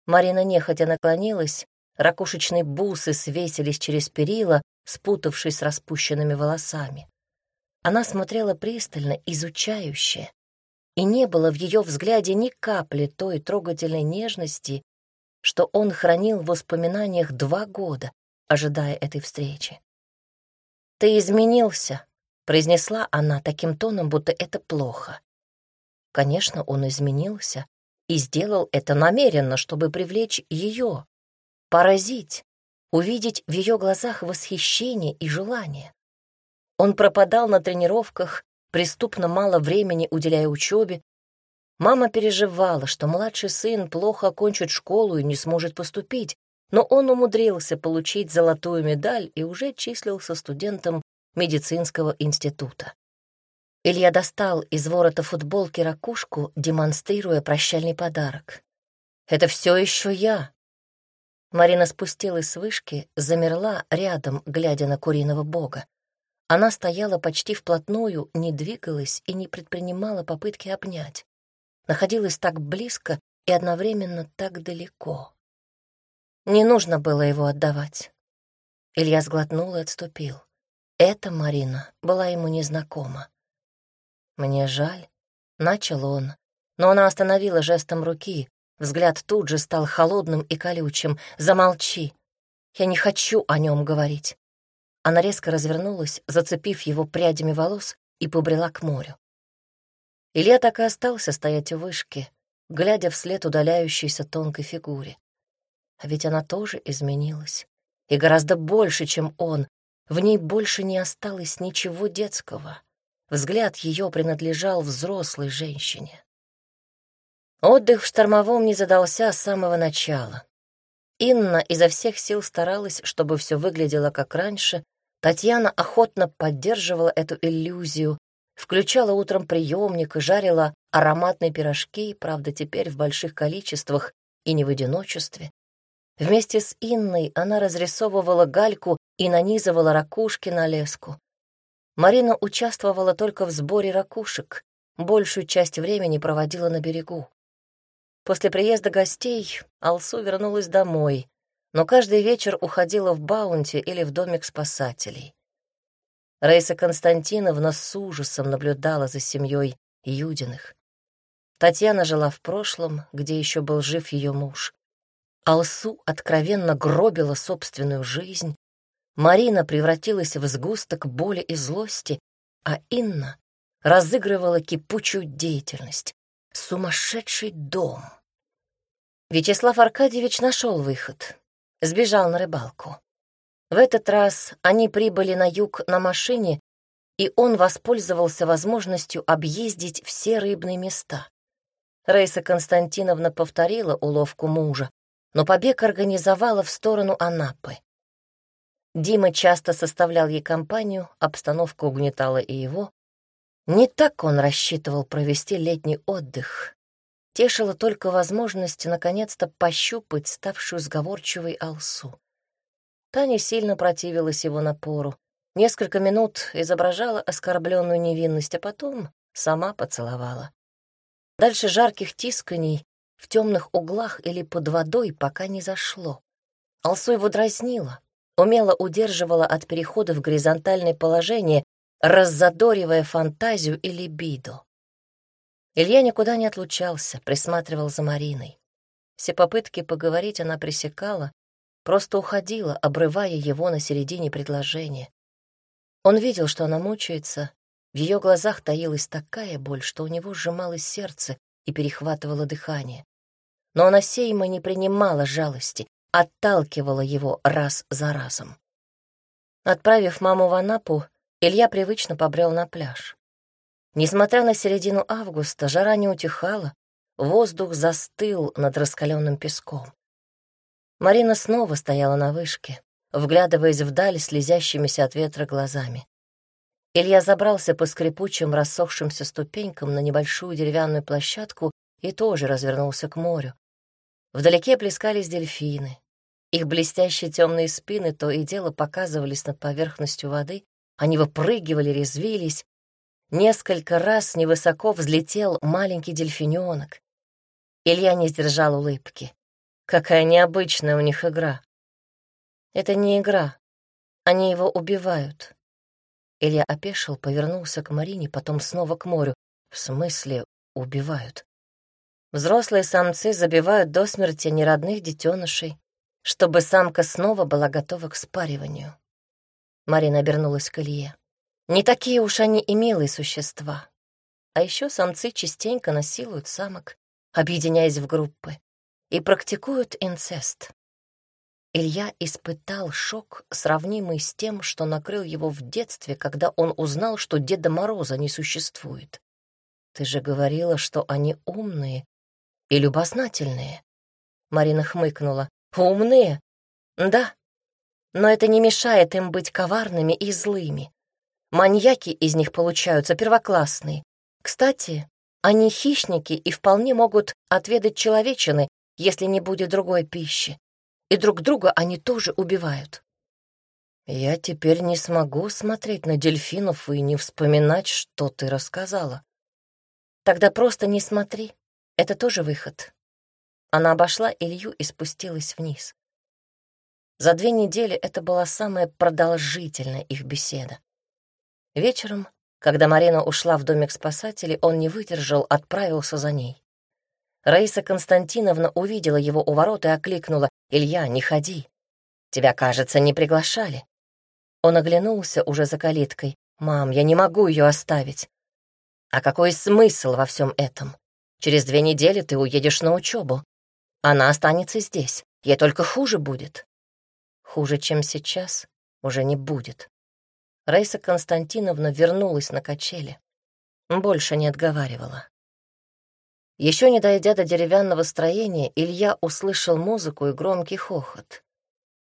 Марина нехотя наклонилась, ракушечные бусы свесились через перила, спутавшись с распущенными волосами. Она смотрела пристально, изучающе, и не было в ее взгляде ни капли той трогательной нежности, что он хранил в воспоминаниях два года, ожидая этой встречи. «Ты изменился», — произнесла она таким тоном, будто это плохо. Конечно, он изменился и сделал это намеренно, чтобы привлечь ее, поразить, увидеть в ее глазах восхищение и желание. Он пропадал на тренировках, преступно мало времени уделяя учебе. Мама переживала, что младший сын плохо окончит школу и не сможет поступить, но он умудрился получить золотую медаль и уже числился студентом медицинского института. Илья достал из ворота футболки ракушку, демонстрируя прощальный подарок. «Это все еще я». Марина спустилась с вышки, замерла рядом, глядя на куриного бога. Она стояла почти вплотную, не двигалась и не предпринимала попытки обнять. Находилась так близко и одновременно так далеко. Не нужно было его отдавать. Илья сглотнул и отступил. Эта Марина была ему незнакома. «Мне жаль», — начал он, но она остановила жестом руки. Взгляд тут же стал холодным и колючим. «Замолчи! Я не хочу о нем говорить». Она резко развернулась, зацепив его прядями волос, и побрела к морю. Илья так и остался стоять у вышки, глядя вслед удаляющейся тонкой фигуре. А ведь она тоже изменилась. И гораздо больше, чем он. В ней больше не осталось ничего детского. Взгляд ее принадлежал взрослой женщине. Отдых в штормовом не задался с самого начала. Инна изо всех сил старалась, чтобы все выглядело как раньше. Татьяна охотно поддерживала эту иллюзию, включала утром приемник и жарила ароматные пирожки, правда, теперь в больших количествах и не в одиночестве. Вместе с Инной она разрисовывала гальку и нанизывала ракушки на леску. Марина участвовала только в сборе ракушек, большую часть времени проводила на берегу. После приезда гостей Алсу вернулась домой, но каждый вечер уходила в Баунти или в домик спасателей. Раиса Константиновна с ужасом наблюдала за семьей Юдиных. Татьяна жила в прошлом, где еще был жив ее муж. Алсу откровенно гробила собственную жизнь, Марина превратилась в сгусток боли и злости, а Инна разыгрывала кипучую деятельность. Сумасшедший дом. Вячеслав Аркадьевич нашел выход. Сбежал на рыбалку. В этот раз они прибыли на юг на машине, и он воспользовался возможностью объездить все рыбные места. Рейса Константиновна повторила уловку мужа, но побег организовала в сторону Анапы. Дима часто составлял ей компанию, обстановка угнетала и его. Не так он рассчитывал провести летний отдых. Тешила только возможность наконец-то пощупать ставшую сговорчивой Алсу. Таня сильно противилась его напору. Несколько минут изображала оскорбленную невинность, а потом сама поцеловала. Дальше жарких тисканий в темных углах или под водой пока не зашло. Алсу его дразнила, умело удерживала от перехода в горизонтальное положение, раззадоривая фантазию и либидо. Илья никуда не отлучался, присматривал за Мариной. Все попытки поговорить она пресекала, просто уходила, обрывая его на середине предложения. Он видел, что она мучается, в ее глазах таилась такая боль, что у него сжималось сердце и перехватывало дыхание. Но она сейма не принимала жалости, отталкивала его раз за разом. Отправив маму в Анапу, Илья привычно побрел на пляж. Несмотря на середину августа, жара не утихала, воздух застыл над раскаленным песком. Марина снова стояла на вышке, вглядываясь вдаль слезящимися от ветра глазами. Илья забрался по скрипучим рассохшимся ступенькам на небольшую деревянную площадку и тоже развернулся к морю. Вдалеке плескались дельфины. Их блестящие темные спины то и дело показывались над поверхностью воды, они выпрыгивали, резвились. Несколько раз невысоко взлетел маленький дельфиненок. Илья не сдержал улыбки. Какая необычная у них игра. Это не игра. Они его убивают. Илья опешил, повернулся к Марине, потом снова к морю. В смысле, убивают. Взрослые самцы забивают до смерти неродных детенышей, чтобы самка снова была готова к спариванию. Марина обернулась к Илье. Не такие уж они и милые существа. А еще самцы частенько насилуют самок, объединяясь в группы, и практикуют инцест. Илья испытал шок, сравнимый с тем, что накрыл его в детстве, когда он узнал, что Деда Мороза не существует. «Ты же говорила, что они умные и любознательные». Марина хмыкнула. «Умные? Да. Но это не мешает им быть коварными и злыми. Маньяки из них получаются первоклассные. Кстати, они хищники и вполне могут отведать человечины, если не будет другой пищи и друг друга они тоже убивают. Я теперь не смогу смотреть на дельфинов и не вспоминать, что ты рассказала. Тогда просто не смотри. Это тоже выход. Она обошла Илью и спустилась вниз. За две недели это была самая продолжительная их беседа. Вечером, когда Марина ушла в домик спасателей, он не выдержал, отправился за ней. Раиса Константиновна увидела его у ворот и окликнула «Илья, не ходи. Тебя, кажется, не приглашали». Он оглянулся уже за калиткой. «Мам, я не могу ее оставить». «А какой смысл во всем этом? Через две недели ты уедешь на учебу. Она останется здесь. Ей только хуже будет». «Хуже, чем сейчас, уже не будет». Раиса Константиновна вернулась на качели. Больше не отговаривала. Еще не дойдя до деревянного строения, Илья услышал музыку и громкий хохот.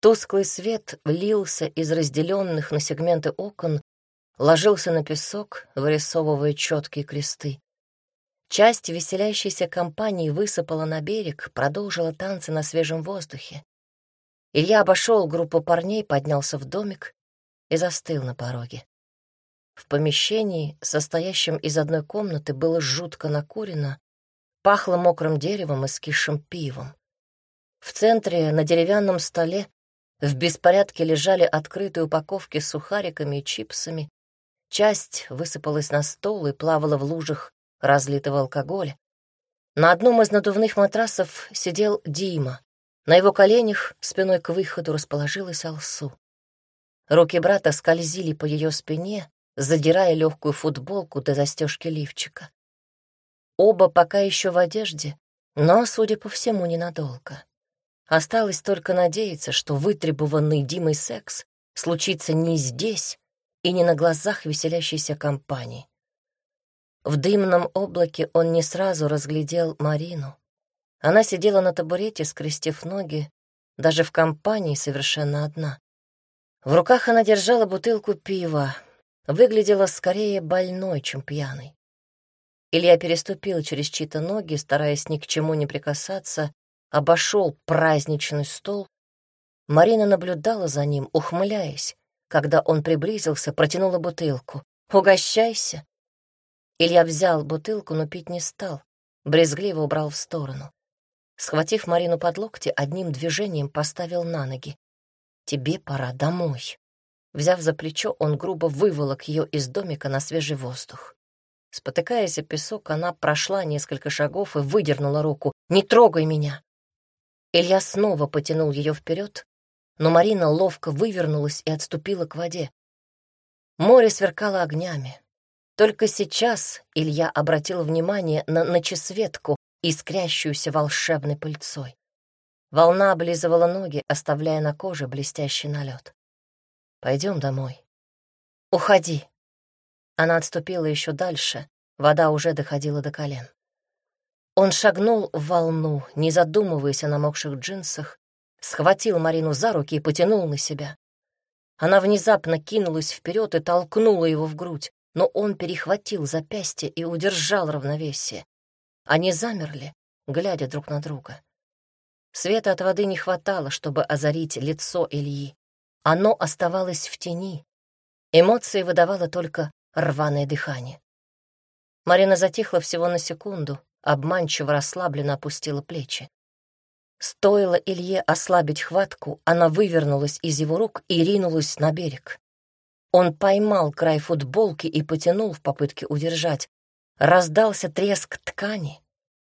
Тусклый свет лился из разделенных на сегменты окон, ложился на песок, вырисовывая четкие кресты. Часть веселящейся компании высыпала на берег, продолжила танцы на свежем воздухе. Илья обошел группу парней, поднялся в домик и застыл на пороге. В помещении, состоящем из одной комнаты, было жутко накурено, Пахло мокрым деревом и скисшим пивом. В центре, на деревянном столе, в беспорядке лежали открытые упаковки с сухариками и чипсами. Часть высыпалась на стол и плавала в лужах разлитого алкоголя. На одном из надувных матрасов сидел Дима. На его коленях спиной к выходу расположилась Алсу. Руки брата скользили по ее спине, задирая легкую футболку до застежки лифчика. Оба пока еще в одежде, но, судя по всему, ненадолго. Осталось только надеяться, что вытребованный Димой секс случится не здесь и не на глазах веселящейся компании. В дымном облаке он не сразу разглядел Марину. Она сидела на табурете, скрестив ноги, даже в компании совершенно одна. В руках она держала бутылку пива, выглядела скорее больной, чем пьяной. Илья переступил через чьи-то ноги, стараясь ни к чему не прикасаться, обошел праздничный стол. Марина наблюдала за ним, ухмыляясь. Когда он приблизился, протянула бутылку. «Угощайся!» Илья взял бутылку, но пить не стал. Брезгливо убрал в сторону. Схватив Марину под локти, одним движением поставил на ноги. «Тебе пора домой». Взяв за плечо, он грубо выволок ее из домика на свежий воздух. Спотыкаясь о песок, она прошла несколько шагов и выдернула руку. «Не трогай меня!» Илья снова потянул ее вперед, но Марина ловко вывернулась и отступила к воде. Море сверкало огнями. Только сейчас Илья обратил внимание на ночесветку, искрящуюся волшебной пыльцой. Волна облизывала ноги, оставляя на коже блестящий налет. Пойдем домой. Уходи. Она отступила еще дальше, вода уже доходила до колен. Он шагнул в волну, не задумываясь о намокших джинсах, схватил Марину за руки и потянул на себя. Она внезапно кинулась вперед и толкнула его в грудь, но он перехватил запястье и удержал равновесие. Они замерли, глядя друг на друга. Света от воды не хватало, чтобы озарить лицо Ильи. Оно оставалось в тени. Эмоции выдавало только рваное дыхание. Марина затихла всего на секунду, обманчиво расслабленно опустила плечи. Стоило Илье ослабить хватку, она вывернулась из его рук и ринулась на берег. Он поймал край футболки и потянул в попытке удержать. Раздался треск ткани,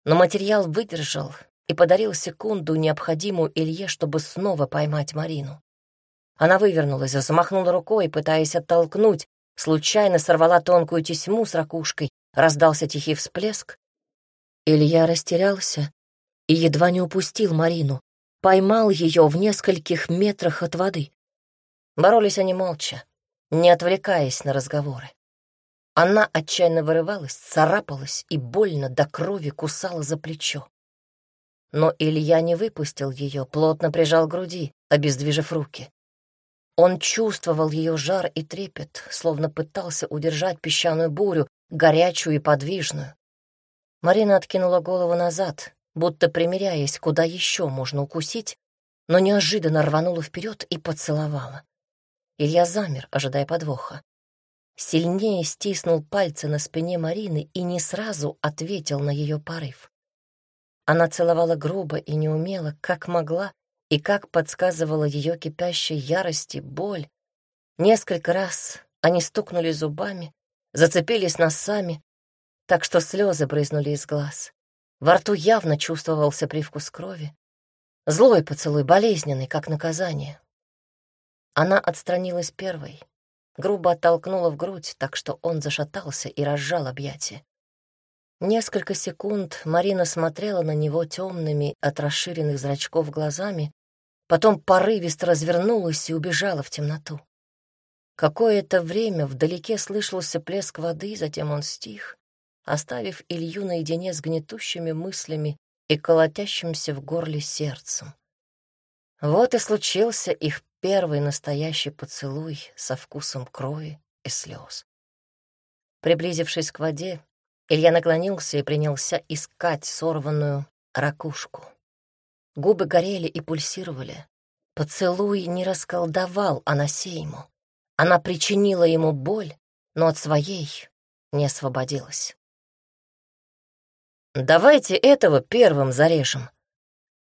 но материал выдержал и подарил секунду, необходимую Илье, чтобы снова поймать Марину. Она вывернулась, замахнула рукой, пытаясь оттолкнуть, случайно сорвала тонкую тесьму с ракушкой, раздался тихий всплеск, Илья растерялся и едва не упустил Марину, поймал ее в нескольких метрах от воды. Боролись они молча, не отвлекаясь на разговоры. Она отчаянно вырывалась, царапалась и больно до крови кусала за плечо. Но Илья не выпустил ее, плотно прижал к груди, обездвижив руки. Он чувствовал ее жар и трепет, словно пытался удержать песчаную бурю, горячую и подвижную. Марина откинула голову назад, будто примеряясь, куда еще можно укусить, но неожиданно рванула вперед и поцеловала. Илья замер, ожидая подвоха. Сильнее стиснул пальцы на спине Марины и не сразу ответил на ее порыв. Она целовала грубо и неумело, как могла, и как подсказывала ее кипящей ярости боль. Несколько раз они стукнули зубами, зацепились носами, так что слезы брызнули из глаз. Во рту явно чувствовался привкус крови. Злой поцелуй, болезненный, как наказание. Она отстранилась первой, грубо оттолкнула в грудь, так что он зашатался и разжал объятия. Несколько секунд Марина смотрела на него темными от расширенных зрачков глазами, потом порывисто развернулась и убежала в темноту. Какое-то время вдалеке слышался плеск воды, затем он стих оставив Илью наедине с гнетущими мыслями и колотящимся в горле сердцем. Вот и случился их первый настоящий поцелуй со вкусом крови и слез. Приблизившись к воде, Илья наклонился и принялся искать сорванную ракушку. Губы горели и пульсировали. Поцелуй не расколдовал Анасейму. Она причинила ему боль, но от своей не освободилась. «Давайте этого первым зарежем».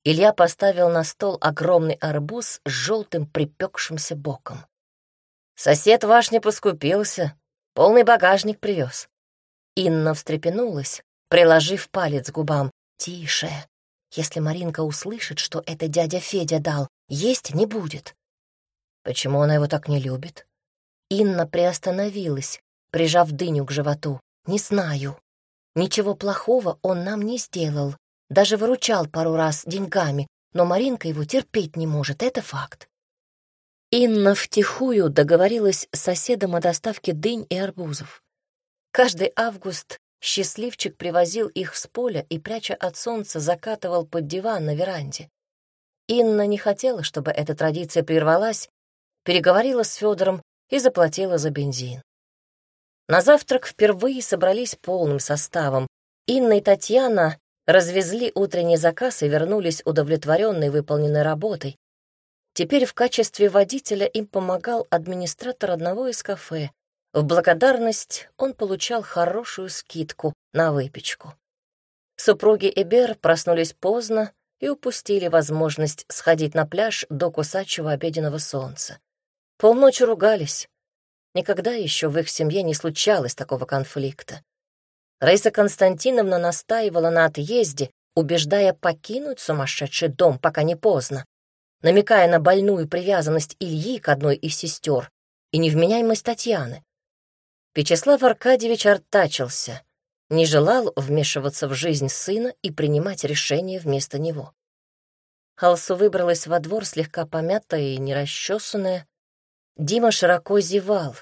Илья поставил на стол огромный арбуз с желтым припекшимся боком. «Сосед ваш не поскупился, полный багажник привез». Инна встрепенулась, приложив палец к губам. «Тише. Если Маринка услышит, что это дядя Федя дал, есть не будет». «Почему она его так не любит?» Инна приостановилась, прижав дыню к животу. «Не знаю. Ничего плохого он нам не сделал, даже выручал пару раз деньгами, но Маринка его терпеть не может, это факт. Инна втихую договорилась с соседом о доставке дынь и арбузов. Каждый август счастливчик привозил их с поля и, пряча от солнца, закатывал под диван на веранде. Инна не хотела, чтобы эта традиция прервалась, переговорила с Федором и заплатила за бензин. На завтрак впервые собрались полным составом. Инна и Татьяна развезли утренний заказ и вернулись удовлетворенной выполненной работой. Теперь в качестве водителя им помогал администратор одного из кафе. В благодарность он получал хорошую скидку на выпечку. Супруги Эбер проснулись поздно и упустили возможность сходить на пляж до кусачего обеденного солнца. Полночи ругались, Никогда еще в их семье не случалось такого конфликта. Раиса Константиновна настаивала на отъезде, убеждая покинуть сумасшедший дом, пока не поздно. намекая на больную привязанность Ильи к одной из сестер и невменяемость Татьяны. Вячеслав Аркадьевич артачился, не желал вмешиваться в жизнь сына и принимать решения вместо него. Алсу выбралась во двор слегка помятая и нерасчесанная. Дима широко зевал,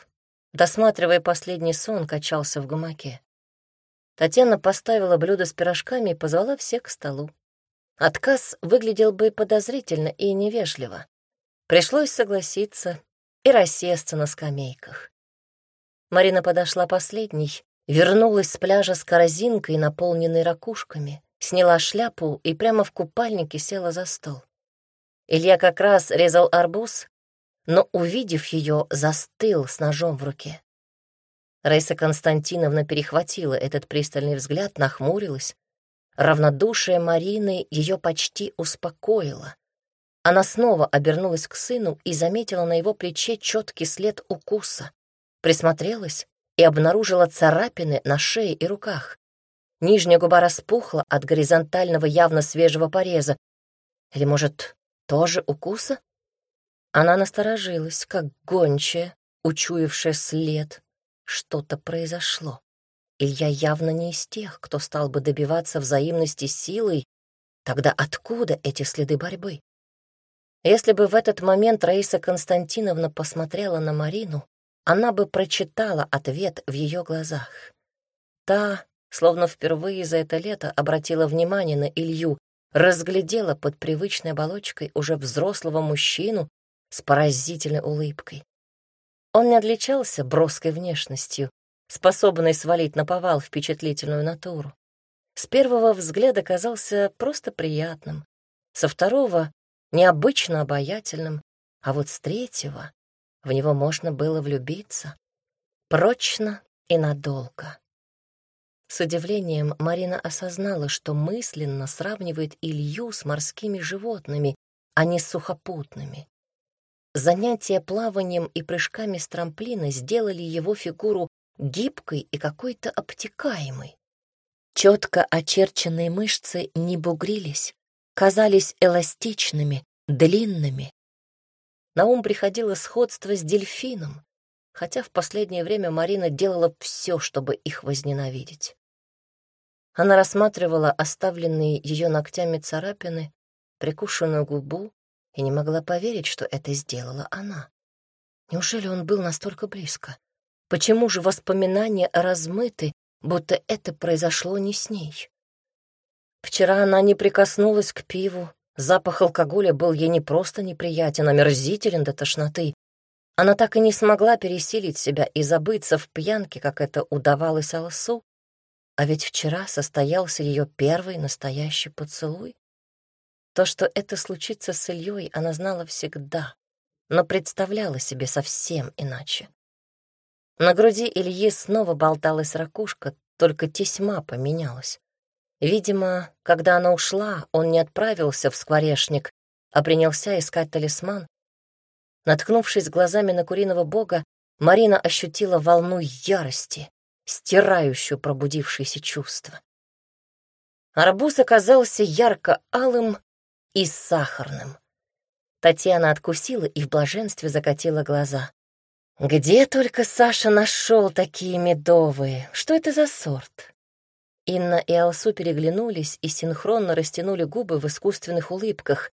досматривая последний сон, качался в гамаке. Татьяна поставила блюдо с пирожками и позвала всех к столу. Отказ выглядел бы подозрительно и невежливо. Пришлось согласиться и рассесться на скамейках. Марина подошла последней, вернулась с пляжа с корзинкой, наполненной ракушками, сняла шляпу и прямо в купальнике села за стол. Илья как раз резал арбуз, но, увидев ее, застыл с ножом в руке. Раиса Константиновна перехватила этот пристальный взгляд, нахмурилась. Равнодушие Марины ее почти успокоило. Она снова обернулась к сыну и заметила на его плече четкий след укуса. Присмотрелась и обнаружила царапины на шее и руках. Нижняя губа распухла от горизонтального явно свежего пореза. Или, может, тоже укуса? Она насторожилась, как гончая, учуявшая след. Что-то произошло. Илья явно не из тех, кто стал бы добиваться взаимности силой. Тогда откуда эти следы борьбы? Если бы в этот момент Раиса Константиновна посмотрела на Марину, она бы прочитала ответ в ее глазах. Та, словно впервые за это лето, обратила внимание на Илью, разглядела под привычной оболочкой уже взрослого мужчину с поразительной улыбкой. Он не отличался броской внешностью, способной свалить на повал впечатлительную натуру. С первого взгляда казался просто приятным, со второго — необычно обаятельным, а вот с третьего в него можно было влюбиться. Прочно и надолго. С удивлением Марина осознала, что мысленно сравнивает Илью с морскими животными, а не с сухопутными. Занятия плаванием и прыжками с трамплина сделали его фигуру гибкой и какой-то обтекаемой. Четко очерченные мышцы не бугрились, казались эластичными, длинными. На ум приходило сходство с дельфином, хотя в последнее время Марина делала все, чтобы их возненавидеть. Она рассматривала оставленные ее ногтями царапины, прикушенную губу, и не могла поверить, что это сделала она. Неужели он был настолько близко? Почему же воспоминания размыты, будто это произошло не с ней? Вчера она не прикоснулась к пиву, запах алкоголя был ей не просто неприятен, а мерзителен до тошноты. Она так и не смогла пересилить себя и забыться в пьянке, как это удавалось Алсу, а ведь вчера состоялся ее первый настоящий поцелуй. То, что это случится с Ильей, она знала всегда, но представляла себе совсем иначе. На груди Ильи снова болталась ракушка, только тесьма поменялась. Видимо, когда она ушла, он не отправился в скворечник, а принялся искать талисман. Наткнувшись глазами на куриного бога, Марина ощутила волну ярости, стирающую пробудившиеся чувства. Арбуз оказался ярко-алым и сахарным. Татьяна откусила и в блаженстве закатила глаза. «Где только Саша нашел такие медовые? Что это за сорт?» Инна и Алсу переглянулись и синхронно растянули губы в искусственных улыбках.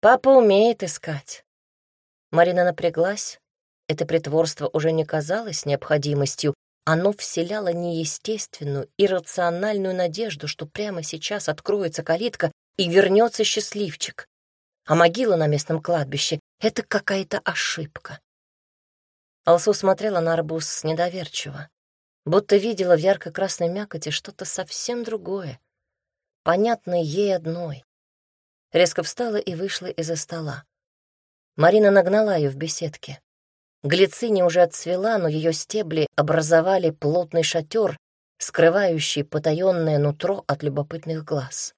«Папа умеет искать». Марина напряглась. Это притворство уже не казалось необходимостью. Оно вселяло неестественную, иррациональную надежду, что прямо сейчас откроется калитка, и вернется счастливчик. А могила на местном кладбище — это какая-то ошибка. Алсу смотрела на арбуз недоверчиво, будто видела в ярко-красной мякоти что-то совсем другое, понятное ей одной. Резко встала и вышла из-за стола. Марина нагнала ее в беседке. Глициния уже отцвела, но ее стебли образовали плотный шатер, скрывающий потаенное нутро от любопытных глаз.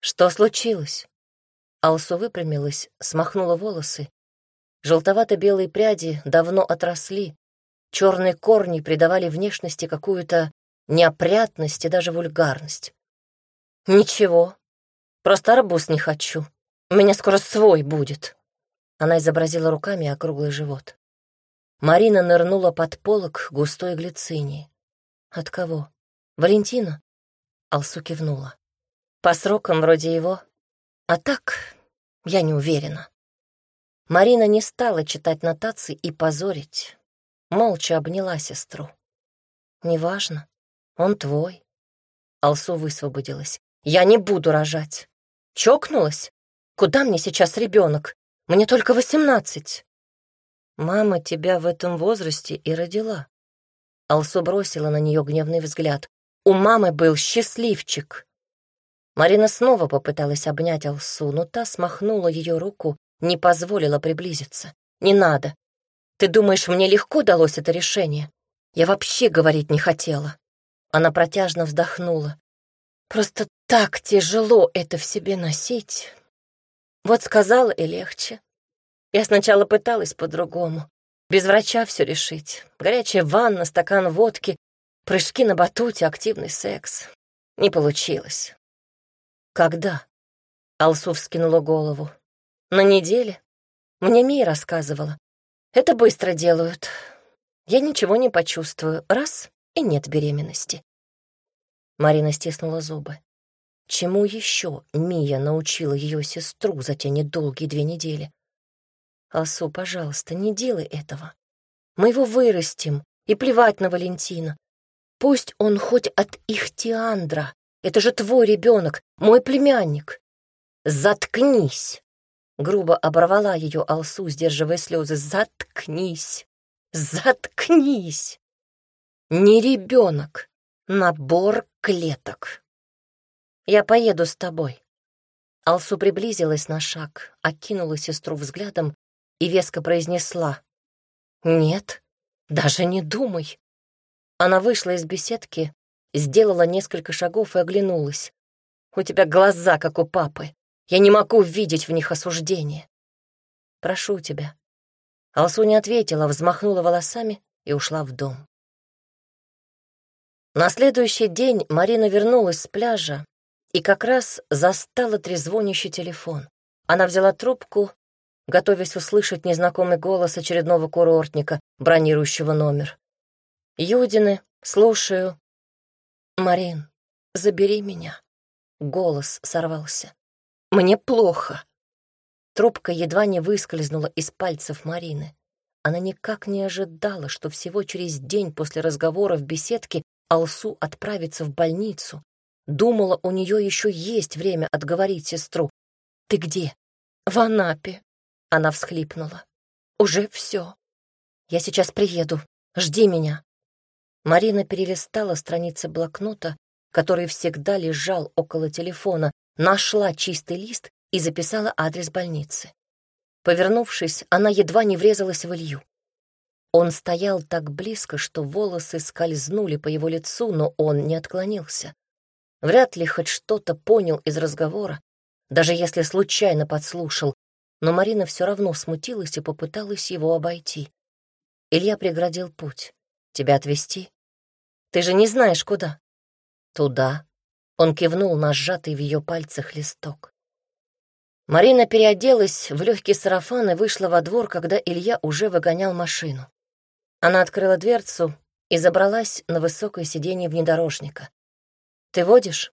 «Что случилось?» Алсу выпрямилась, смахнула волосы. Желтовато-белые пряди давно отросли, черные корни придавали внешности какую-то неопрятность и даже вульгарность. «Ничего, просто арбуз не хочу», У меня скоро свой будет». Она изобразила руками округлый живот. Марина нырнула под полок густой глицинии. «От кого? Валентина?» Алсу кивнула. «По срокам вроде его. А так, я не уверена». Марина не стала читать нотации и позорить. Молча обняла сестру. «Неважно, он твой». Алсу высвободилась. «Я не буду рожать. Чокнулась? Куда мне сейчас ребенок? Мне только восемнадцать». Мама тебя в этом возрасте и родила. Алсу бросила на нее гневный взгляд. У мамы был счастливчик. Марина снова попыталась обнять Алсу, но та смахнула ее руку, не позволила приблизиться. «Не надо. Ты думаешь, мне легко далось это решение? Я вообще говорить не хотела». Она протяжно вздохнула. «Просто так тяжело это в себе носить. Вот сказала и легче. Я сначала пыталась по-другому. Без врача все решить. Горячая ванна, стакан водки, прыжки на батуте, активный секс. Не получилось. Когда? Алсу вскинула голову. На неделе. Мне Мия рассказывала. Это быстро делают. Я ничего не почувствую. Раз — и нет беременности. Марина стиснула зубы. Чему еще Мия научила ее сестру за те недолгие две недели? Алсу, пожалуйста, не делай этого. Мы его вырастим, и плевать на Валентина. Пусть он хоть от Ихтиандра. Это же твой ребенок, мой племянник. Заткнись! Грубо оборвала ее Алсу, сдерживая слезы. Заткнись! Заткнись! Не ребенок, набор клеток. Я поеду с тобой. Алсу приблизилась на шаг, окинула сестру взглядом и веско произнесла. «Нет, даже не думай». Она вышла из беседки, сделала несколько шагов и оглянулась. «У тебя глаза, как у папы. Я не могу видеть в них осуждение. Прошу тебя». Алсу не ответила, взмахнула волосами и ушла в дом. На следующий день Марина вернулась с пляжа и как раз застала трезвонящий телефон. Она взяла трубку готовясь услышать незнакомый голос очередного курортника, бронирующего номер. «Юдины, слушаю». «Марин, забери меня». Голос сорвался. «Мне плохо». Трубка едва не выскользнула из пальцев Марины. Она никак не ожидала, что всего через день после разговора в беседке Алсу отправится в больницу. Думала, у нее еще есть время отговорить сестру. «Ты где?» «В Анапе», она всхлипнула. «Уже все. Я сейчас приеду. Жди меня». Марина перелистала страницы блокнота, который всегда лежал около телефона, нашла чистый лист и записала адрес больницы. Повернувшись, она едва не врезалась в Илью. Он стоял так близко, что волосы скользнули по его лицу, но он не отклонился. Вряд ли хоть что-то понял из разговора, даже если случайно подслушал, но Марина все равно смутилась и попыталась его обойти. Илья преградил путь. «Тебя отвезти? Ты же не знаешь, куда?» «Туда». Он кивнул на сжатый в ее пальцах листок. Марина переоделась в легкий сарафан и вышла во двор, когда Илья уже выгонял машину. Она открыла дверцу и забралась на высокое сиденье внедорожника. «Ты водишь?»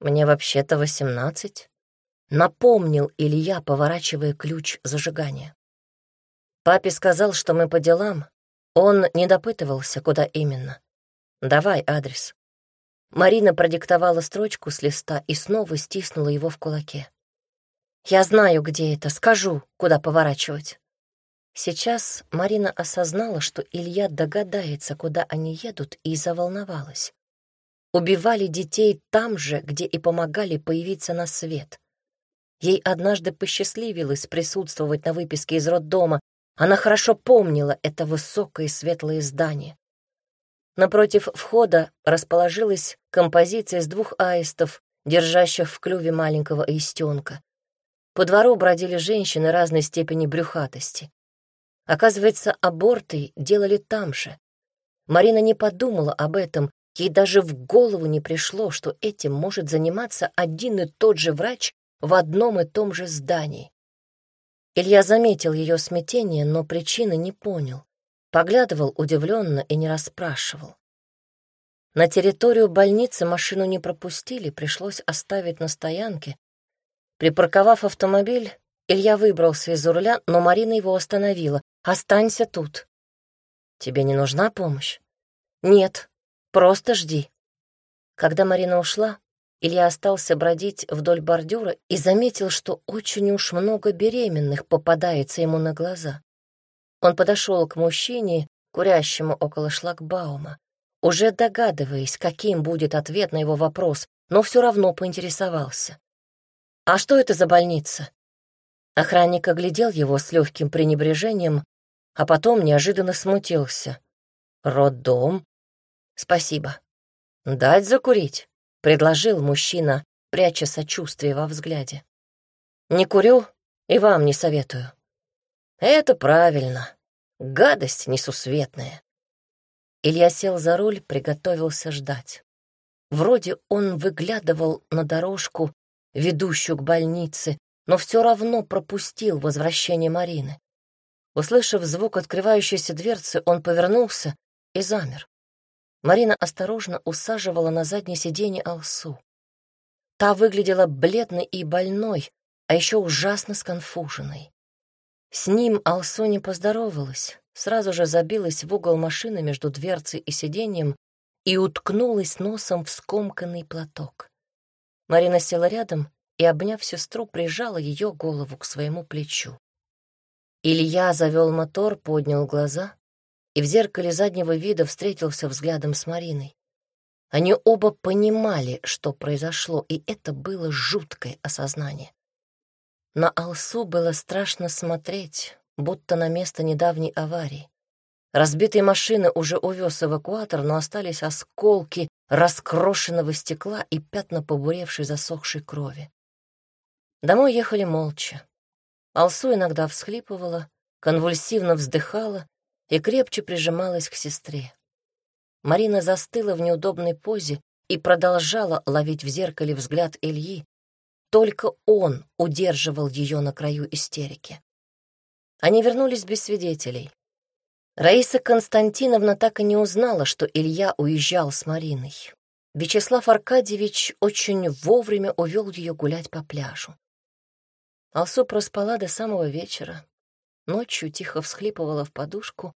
«Мне вообще-то восемнадцать». Напомнил Илья, поворачивая ключ зажигания. Папе сказал, что мы по делам. Он не допытывался, куда именно. Давай адрес. Марина продиктовала строчку с листа и снова стиснула его в кулаке. «Я знаю, где это, скажу, куда поворачивать». Сейчас Марина осознала, что Илья догадается, куда они едут, и заволновалась. Убивали детей там же, где и помогали появиться на свет. Ей однажды посчастливилось присутствовать на выписке из роддома. Она хорошо помнила это высокое и светлое здание. Напротив входа расположилась композиция из двух аистов, держащих в клюве маленького аистенка. По двору бродили женщины разной степени брюхатости. Оказывается, аборты делали там же. Марина не подумала об этом, ей даже в голову не пришло, что этим может заниматься один и тот же врач, в одном и том же здании. Илья заметил ее смятение, но причины не понял. Поглядывал удивленно и не расспрашивал. На территорию больницы машину не пропустили, пришлось оставить на стоянке. Припарковав автомобиль, Илья выбрался из-за руля, но Марина его остановила. «Останься тут». «Тебе не нужна помощь?» «Нет, просто жди». Когда Марина ушла, Илья остался бродить вдоль бордюра и заметил, что очень уж много беременных попадается ему на глаза. Он подошел к мужчине, курящему около шлагбаума, уже догадываясь, каким будет ответ на его вопрос, но все равно поинтересовался. «А что это за больница?» Охранник оглядел его с легким пренебрежением, а потом неожиданно смутился. «Роддом?» «Спасибо». «Дать закурить?» — предложил мужчина, пряча сочувствие во взгляде. «Не курю и вам не советую». «Это правильно. Гадость несусветная». Илья сел за руль, приготовился ждать. Вроде он выглядывал на дорожку, ведущую к больнице, но все равно пропустил возвращение Марины. Услышав звук открывающейся дверцы, он повернулся и замер. Марина осторожно усаживала на заднее сиденье Алсу. Та выглядела бледной и больной, а еще ужасно сконфуженной. С ним Алсу не поздоровалась, сразу же забилась в угол машины между дверцей и сиденьем и уткнулась носом в скомканный платок. Марина села рядом и, обняв сестру, прижала ее голову к своему плечу. Илья завел мотор, поднял глаза и в зеркале заднего вида встретился взглядом с Мариной. Они оба понимали, что произошло, и это было жуткое осознание. На Алсу было страшно смотреть, будто на место недавней аварии. Разбитые машины уже увез эвакуатор, но остались осколки раскрошенного стекла и пятна побуревшей засохшей крови. Домой ехали молча. Алсу иногда всхлипывала, конвульсивно вздыхала и крепче прижималась к сестре. Марина застыла в неудобной позе и продолжала ловить в зеркале взгляд Ильи. Только он удерживал ее на краю истерики. Они вернулись без свидетелей. Раиса Константиновна так и не узнала, что Илья уезжал с Мариной. Вячеслав Аркадьевич очень вовремя увел ее гулять по пляжу. Алсу проспала до самого вечера. Ночью тихо всхлипывала в подушку,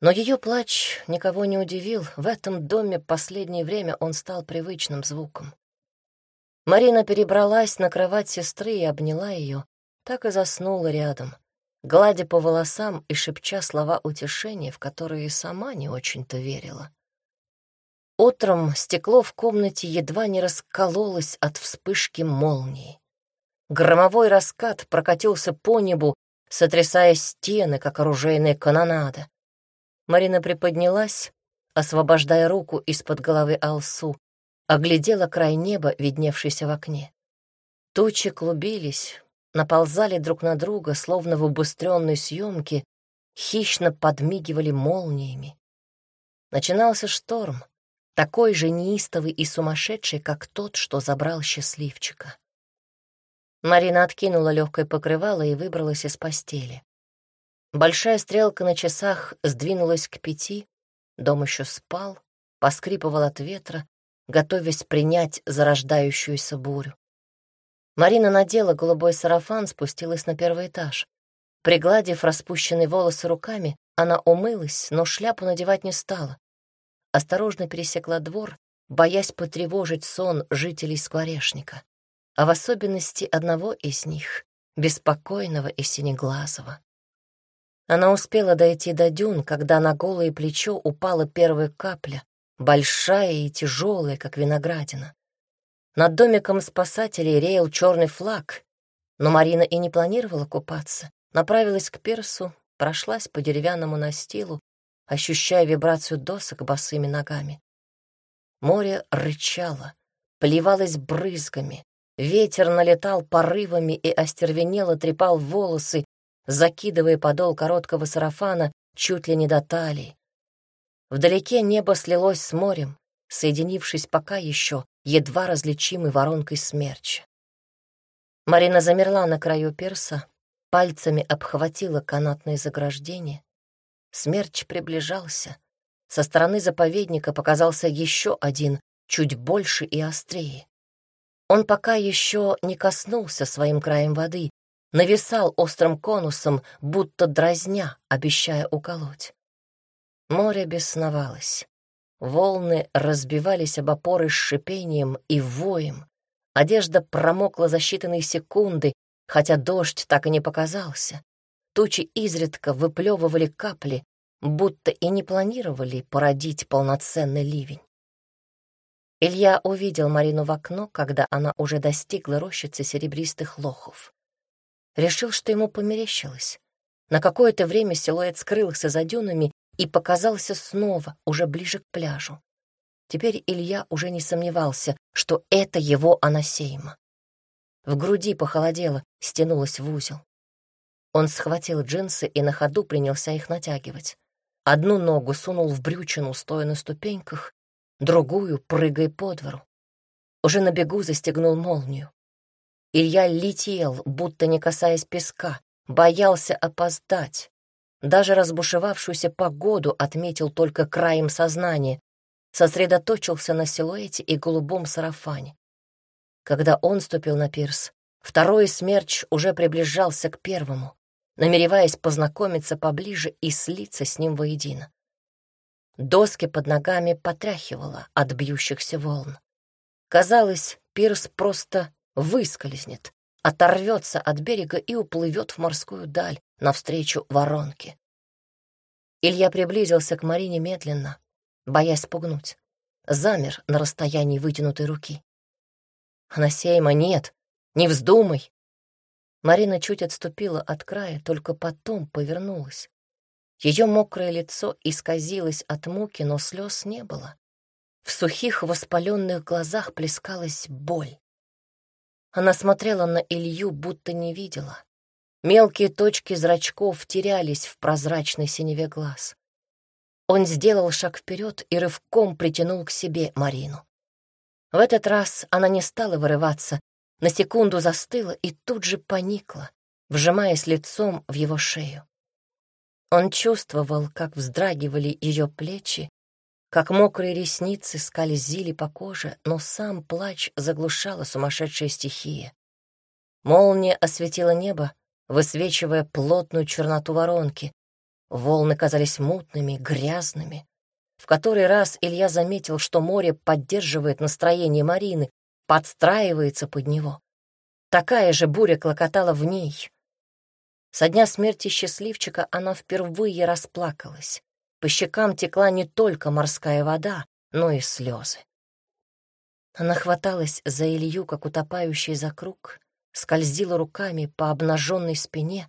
но ее плач никого не удивил. В этом доме последнее время он стал привычным звуком. Марина перебралась на кровать сестры и обняла ее, так и заснула рядом, гладя по волосам и шепча слова утешения, в которые сама не очень-то верила. Утром стекло в комнате едва не раскололось от вспышки молнии. Громовой раскат прокатился по небу, сотрясая стены, как оружейная канонада. Марина приподнялась, освобождая руку из-под головы Алсу, оглядела край неба, видневшийся в окне. Тучи клубились, наползали друг на друга, словно в убыстренной съемке, хищно подмигивали молниями. Начинался шторм, такой же неистовый и сумасшедший, как тот, что забрал счастливчика. Марина откинула легкое покрывало и выбралась из постели. Большая стрелка на часах сдвинулась к пяти, дом еще спал, поскрипывал от ветра, готовясь принять зарождающуюся бурю. Марина надела голубой сарафан, спустилась на первый этаж. Пригладив распущенные волосы руками, она умылась, но шляпу надевать не стала. Осторожно пересекла двор, боясь потревожить сон жителей скворечника а в особенности одного из них, беспокойного и синеглазого. Она успела дойти до дюн, когда на голое плечо упала первая капля, большая и тяжелая, как виноградина. Над домиком спасателей реял черный флаг, но Марина и не планировала купаться. Направилась к персу, прошлась по деревянному настилу, ощущая вибрацию досок босыми ногами. Море рычало, плевалось брызгами, Ветер налетал порывами и остервенело трепал волосы, закидывая подол короткого сарафана чуть ли не до талии. Вдалеке небо слилось с морем, соединившись пока еще едва различимой воронкой смерча. Марина замерла на краю перса, пальцами обхватила канатное заграждение. Смерч приближался. Со стороны заповедника показался еще один, чуть больше и острее. Он пока еще не коснулся своим краем воды, нависал острым конусом, будто дразня, обещая уколоть. Море бесновалось. Волны разбивались об опоры с шипением и воем. Одежда промокла за считанные секунды, хотя дождь так и не показался. Тучи изредка выплевывали капли, будто и не планировали породить полноценный ливень. Илья увидел Марину в окно, когда она уже достигла рощицы серебристых лохов. Решил, что ему померещилось. На какое-то время силуэт скрылся за дюнами и показался снова, уже ближе к пляжу. Теперь Илья уже не сомневался, что это его Анасейма. В груди похолодело, стянулось в узел. Он схватил джинсы и на ходу принялся их натягивать. Одну ногу сунул в брючину, стоя на ступеньках, другую — прыгая по двору. Уже на бегу застегнул молнию. Илья летел, будто не касаясь песка, боялся опоздать. Даже разбушевавшуюся погоду отметил только краем сознания, сосредоточился на силуэте и голубом сарафане. Когда он ступил на пирс, второй смерч уже приближался к первому, намереваясь познакомиться поближе и слиться с ним воедино. Доски под ногами потряхивало от бьющихся волн. Казалось, пирс просто выскользнет, оторвется от берега и уплывет в морскую даль навстречу воронке. Илья приблизился к Марине медленно, боясь спугнуть. Замер на расстоянии вытянутой руки. «Анасейма, нет, не вздумай!» Марина чуть отступила от края, только потом повернулась. Ее мокрое лицо исказилось от муки, но слез не было. В сухих воспаленных глазах плескалась боль. Она смотрела на Илью, будто не видела. Мелкие точки зрачков терялись в прозрачной синеве глаз. Он сделал шаг вперед и рывком притянул к себе Марину. В этот раз она не стала вырываться, на секунду застыла и тут же поникла, вжимаясь лицом в его шею. Он чувствовал, как вздрагивали ее плечи, как мокрые ресницы скользили по коже, но сам плач заглушала сумасшедшая стихия. Молния осветила небо, высвечивая плотную черноту воронки. Волны казались мутными, грязными. В который раз Илья заметил, что море поддерживает настроение Марины, подстраивается под него. Такая же буря клокотала в ней, со дня смерти счастливчика она впервые расплакалась. По щекам текла не только морская вода, но и слезы. Она хваталась за Илью, как утопающий за круг, скользила руками по обнаженной спине,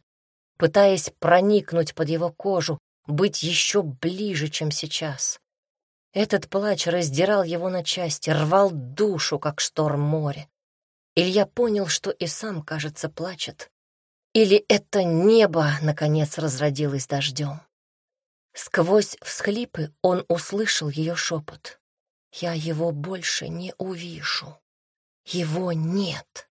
пытаясь проникнуть под его кожу, быть еще ближе, чем сейчас. Этот плач раздирал его на части, рвал душу, как шторм моря. Илья понял, что и сам, кажется, плачет, или это небо, наконец, разродилось дождем? Сквозь всхлипы он услышал ее шепот. «Я его больше не увижу. Его нет».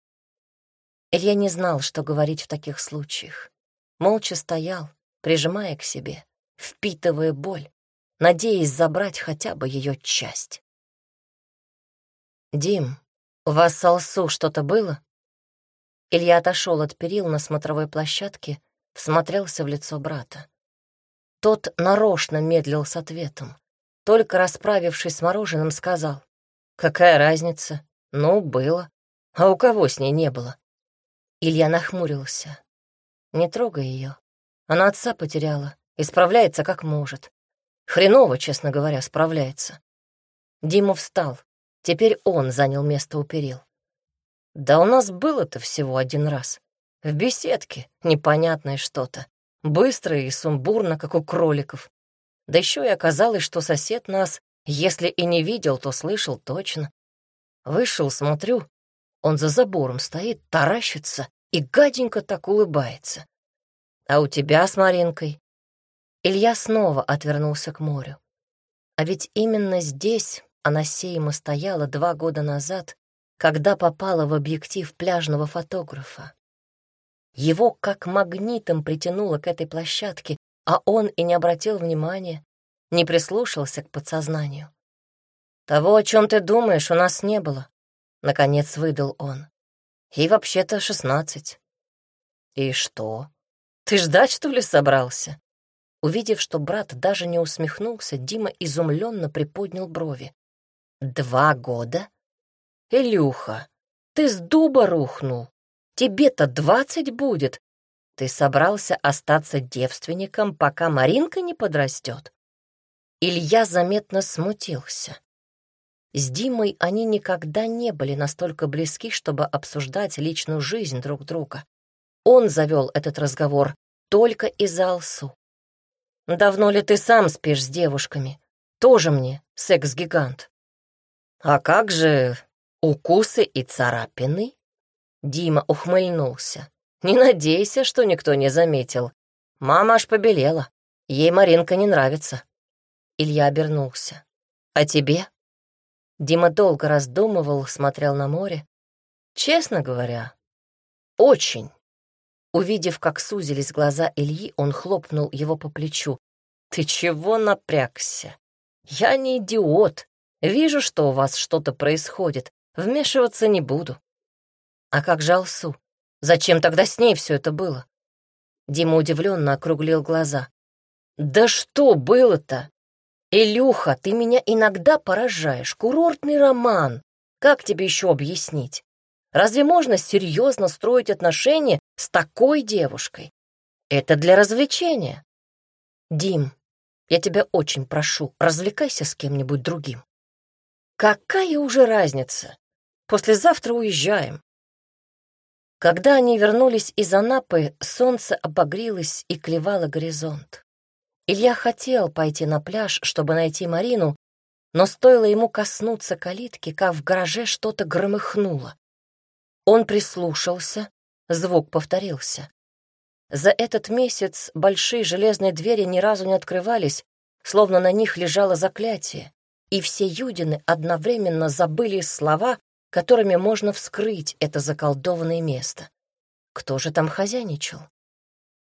Илья не знал, что говорить в таких случаях. Молча стоял, прижимая к себе, впитывая боль, надеясь забрать хотя бы ее часть. «Дим, у вас с Алсу что-то было?» Илья отошел от перил на смотровой площадке, всмотрелся в лицо брата. Тот нарочно медлил с ответом. Только расправившись с мороженым, сказал. «Какая разница? Ну, было. А у кого с ней не было?» Илья нахмурился. «Не трогай ее. Она отца потеряла и справляется как может. Хреново, честно говоря, справляется». Дима встал. Теперь он занял место у перил. Да у нас было-то всего один раз. В беседке непонятное что-то. Быстро и сумбурно, как у кроликов. Да еще и оказалось, что сосед нас, если и не видел, то слышал точно. Вышел, смотрю, он за забором стоит, таращится и гаденько так улыбается. А у тебя с Маринкой? Илья снова отвернулся к морю. А ведь именно здесь она сейма стояла два года назад когда попала в объектив пляжного фотографа. Его как магнитом притянуло к этой площадке, а он и не обратил внимания, не прислушался к подсознанию. «Того, о чем ты думаешь, у нас не было», — наконец выдал он. «И вообще-то шестнадцать». «И что? Ты ждать, что ли, собрался?» Увидев, что брат даже не усмехнулся, Дима изумленно приподнял брови. «Два года? Илюха, ты с дуба рухнул. Тебе-то двадцать будет. Ты собрался остаться девственником, пока Маринка не подрастет?» Илья заметно смутился. С Димой они никогда не были настолько близки, чтобы обсуждать личную жизнь друг друга. Он завел этот разговор только из-за Алсу. «Давно ли ты сам спишь с девушками? Тоже мне секс-гигант». «А как же укусы и царапины?» Дима ухмыльнулся. «Не надейся, что никто не заметил. Мама аж побелела. Ей Маринка не нравится». Илья обернулся. «А тебе?» Дима долго раздумывал, смотрел на море. «Честно говоря, очень». Увидев, как сузились глаза Ильи, он хлопнул его по плечу. «Ты чего напрягся? Я не идиот. Вижу, что у вас что-то происходит. Вмешиваться не буду». «А как же Алсу? Зачем тогда с ней все это было?» Дима удивленно округлил глаза. «Да что было-то? «Илюха, ты меня иногда поражаешь. Курортный роман. Как тебе еще объяснить? Разве можно серьезно строить отношения с такой девушкой? Это для развлечения. Дим, я тебя очень прошу, развлекайся с кем-нибудь другим. Какая уже разница? Послезавтра уезжаем. Когда они вернулись из Анапы, солнце обогрелось и клевало горизонт. Илья хотел пойти на пляж, чтобы найти Марину, но стоило ему коснуться калитки, как в гараже что-то громыхнуло. Он прислушался, звук повторился. За этот месяц большие железные двери ни разу не открывались, словно на них лежало заклятие, и все юдины одновременно забыли слова, которыми можно вскрыть это заколдованное место. Кто же там хозяйничал?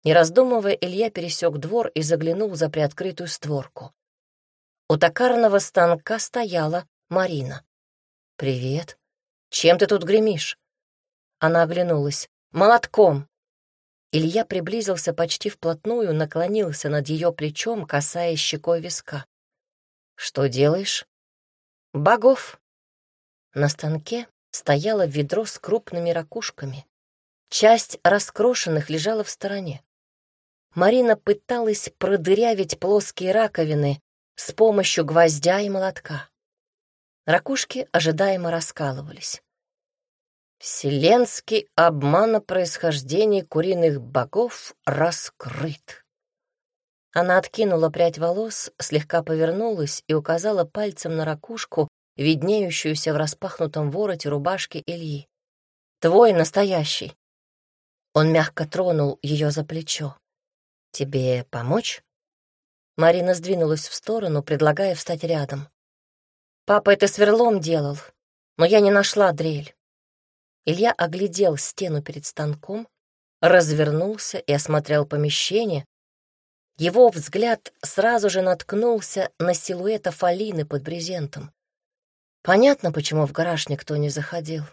Не раздумывая, Илья пересек двор и заглянул за приоткрытую створку. У токарного станка стояла Марина. «Привет. Чем ты тут гремишь?» Она оглянулась. «Молотком!» Илья приблизился почти вплотную, наклонился над ее плечом, касаясь щекой виска. «Что делаешь?» «Богов». На станке стояло ведро с крупными ракушками. Часть раскрошенных лежала в стороне. Марина пыталась продырявить плоские раковины с помощью гвоздя и молотка. Ракушки ожидаемо раскалывались. Вселенский обман о происхождении куриных богов раскрыт. Она откинула прядь волос, слегка повернулась и указала пальцем на ракушку, виднеющуюся в распахнутом вороте рубашки Ильи. «Твой настоящий». Он мягко тронул ее за плечо. «Тебе помочь?» Марина сдвинулась в сторону, предлагая встать рядом. «Папа это сверлом делал, но я не нашла дрель». Илья оглядел стену перед станком, развернулся и осмотрел помещение. Его взгляд сразу же наткнулся на силуэт Афалины под брезентом. Понятно, почему в гараж никто не заходил.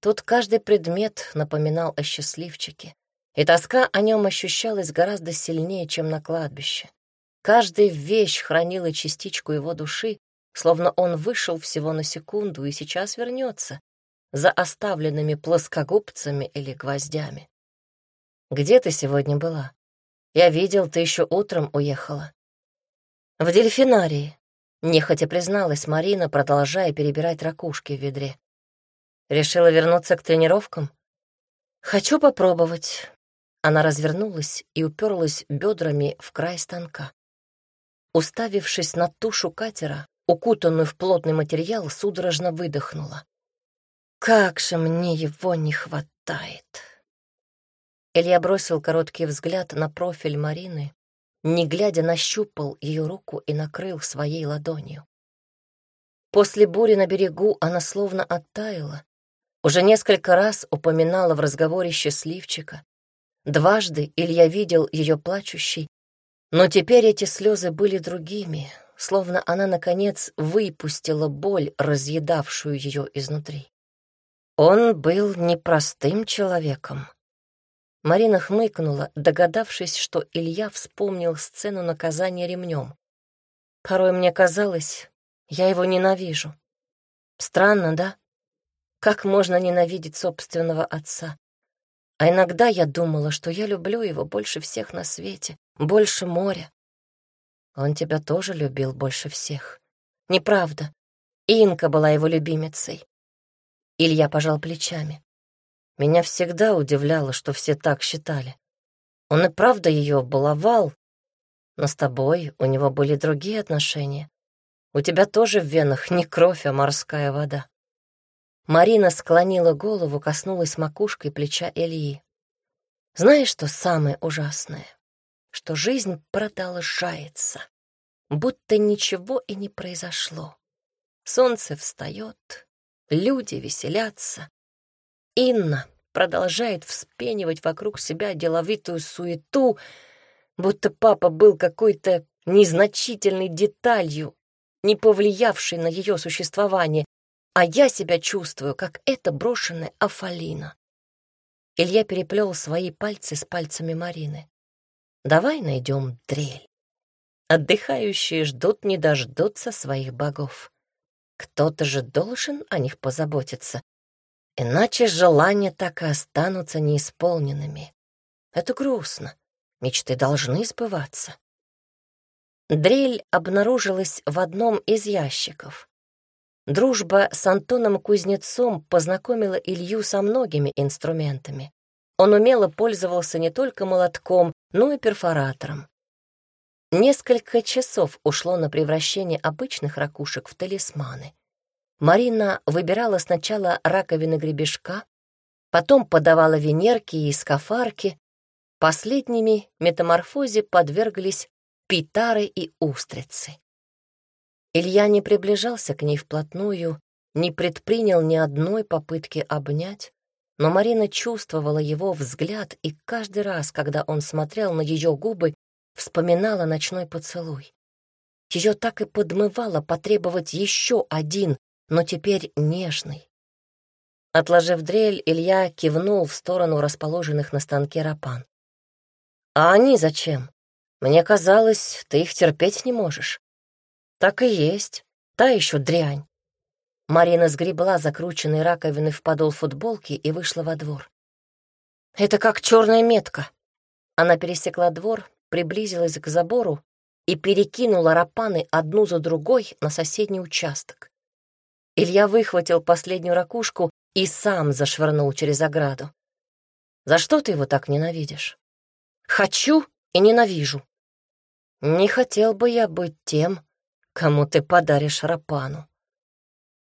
Тут каждый предмет напоминал о счастливчике и тоска о нем ощущалась гораздо сильнее, чем на кладбище. Каждая вещь хранила частичку его души, словно он вышел всего на секунду и сейчас вернется за оставленными плоскогубцами или гвоздями. «Где ты сегодня была? Я видел, ты еще утром уехала». «В дельфинарии», — нехотя призналась Марина, продолжая перебирать ракушки в ведре. «Решила вернуться к тренировкам?» «Хочу попробовать. Она развернулась и уперлась бедрами в край станка. Уставившись на тушу катера, укутанную в плотный материал, судорожно выдохнула. «Как же мне его не хватает!» Илья бросил короткий взгляд на профиль Марины, не глядя нащупал ее руку и накрыл своей ладонью. После бури на берегу она словно оттаяла, Уже несколько раз упоминала в разговоре счастливчика. Дважды Илья видел ее плачущей, но теперь эти слезы были другими, словно она, наконец, выпустила боль, разъедавшую ее изнутри. Он был непростым человеком. Марина хмыкнула, догадавшись, что Илья вспомнил сцену наказания ремнем. Порой мне казалось, я его ненавижу. Странно, да? Как можно ненавидеть собственного отца? А иногда я думала, что я люблю его больше всех на свете, больше моря. Он тебя тоже любил больше всех. Неправда. Инка была его любимицей. Илья пожал плечами. Меня всегда удивляло, что все так считали. Он и правда ее баловал, но с тобой у него были другие отношения. У тебя тоже в венах не кровь, а морская вода. Марина склонила голову, коснулась макушкой плеча Ильи. Знаешь, что самое ужасное? Что жизнь продолжается, будто ничего и не произошло. Солнце встает, люди веселятся. Инна продолжает вспенивать вокруг себя деловитую суету, будто папа был какой-то незначительной деталью, не повлиявшей на ее существование, а я себя чувствую, как эта брошенная Афалина. Илья переплел свои пальцы с пальцами Марины. «Давай найдем дрель. Отдыхающие ждут не дождутся своих богов. Кто-то же должен о них позаботиться, иначе желания так и останутся неисполненными. Это грустно. Мечты должны сбываться». Дрель обнаружилась в одном из ящиков. Дружба с Антоном Кузнецом познакомила Илью со многими инструментами. Он умело пользовался не только молотком, но и перфоратором. Несколько часов ушло на превращение обычных ракушек в талисманы. Марина выбирала сначала раковины гребешка, потом подавала венерки и скафарки. Последними метаморфозе подверглись питары и устрицы. Илья не приближался к ней вплотную, не предпринял ни одной попытки обнять, но Марина чувствовала его взгляд, и каждый раз, когда он смотрел на ее губы, вспоминала ночной поцелуй. Ее так и подмывало потребовать еще один, но теперь нежный. Отложив дрель, Илья кивнул в сторону расположенных на станке рапан. «А они зачем? Мне казалось, ты их терпеть не можешь». Так и есть. Та еще дрянь. Марина сгребла закрученные раковины в подол футболки и вышла во двор. Это как черная метка. Она пересекла двор, приблизилась к забору и перекинула рапаны одну за другой на соседний участок. Илья выхватил последнюю ракушку и сам зашвырнул через ограду. «За что ты его так ненавидишь?» «Хочу и ненавижу». «Не хотел бы я быть тем, кому ты подаришь рапану.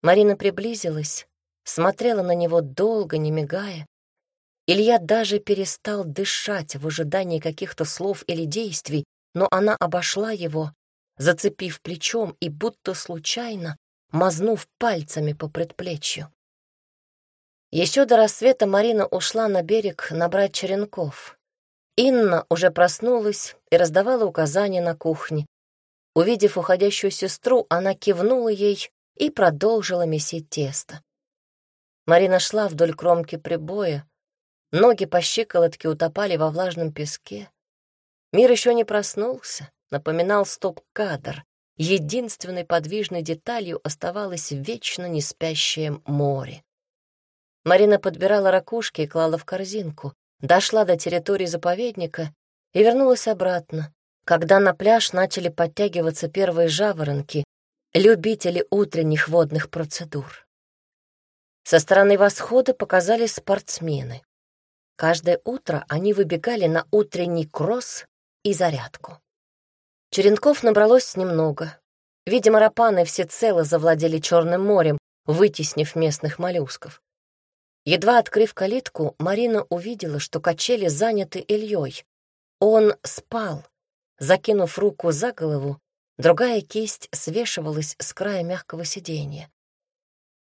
Марина приблизилась, смотрела на него долго, не мигая. Илья даже перестал дышать в ожидании каких-то слов или действий, но она обошла его, зацепив плечом и будто случайно мазнув пальцами по предплечью. Еще до рассвета Марина ушла на берег набрать черенков. Инна уже проснулась и раздавала указания на кухне, Увидев уходящую сестру, она кивнула ей и продолжила месить тесто. Марина шла вдоль кромки прибоя, ноги по щиколотке утопали во влажном песке. Мир еще не проснулся, напоминал стоп-кадр. Единственной подвижной деталью оставалось вечно не спящее море. Марина подбирала ракушки и клала в корзинку, дошла до территории заповедника и вернулась обратно, когда на пляж начали подтягиваться первые жаворонки, любители утренних водных процедур. Со стороны восхода показались спортсмены. Каждое утро они выбегали на утренний кросс и зарядку. Черенков набралось немного. Видимо, рапаны всецело завладели Черным морем, вытеснив местных моллюсков. Едва открыв калитку, Марина увидела, что качели заняты Ильей. Он спал, Закинув руку за голову, другая кисть свешивалась с края мягкого сиденья.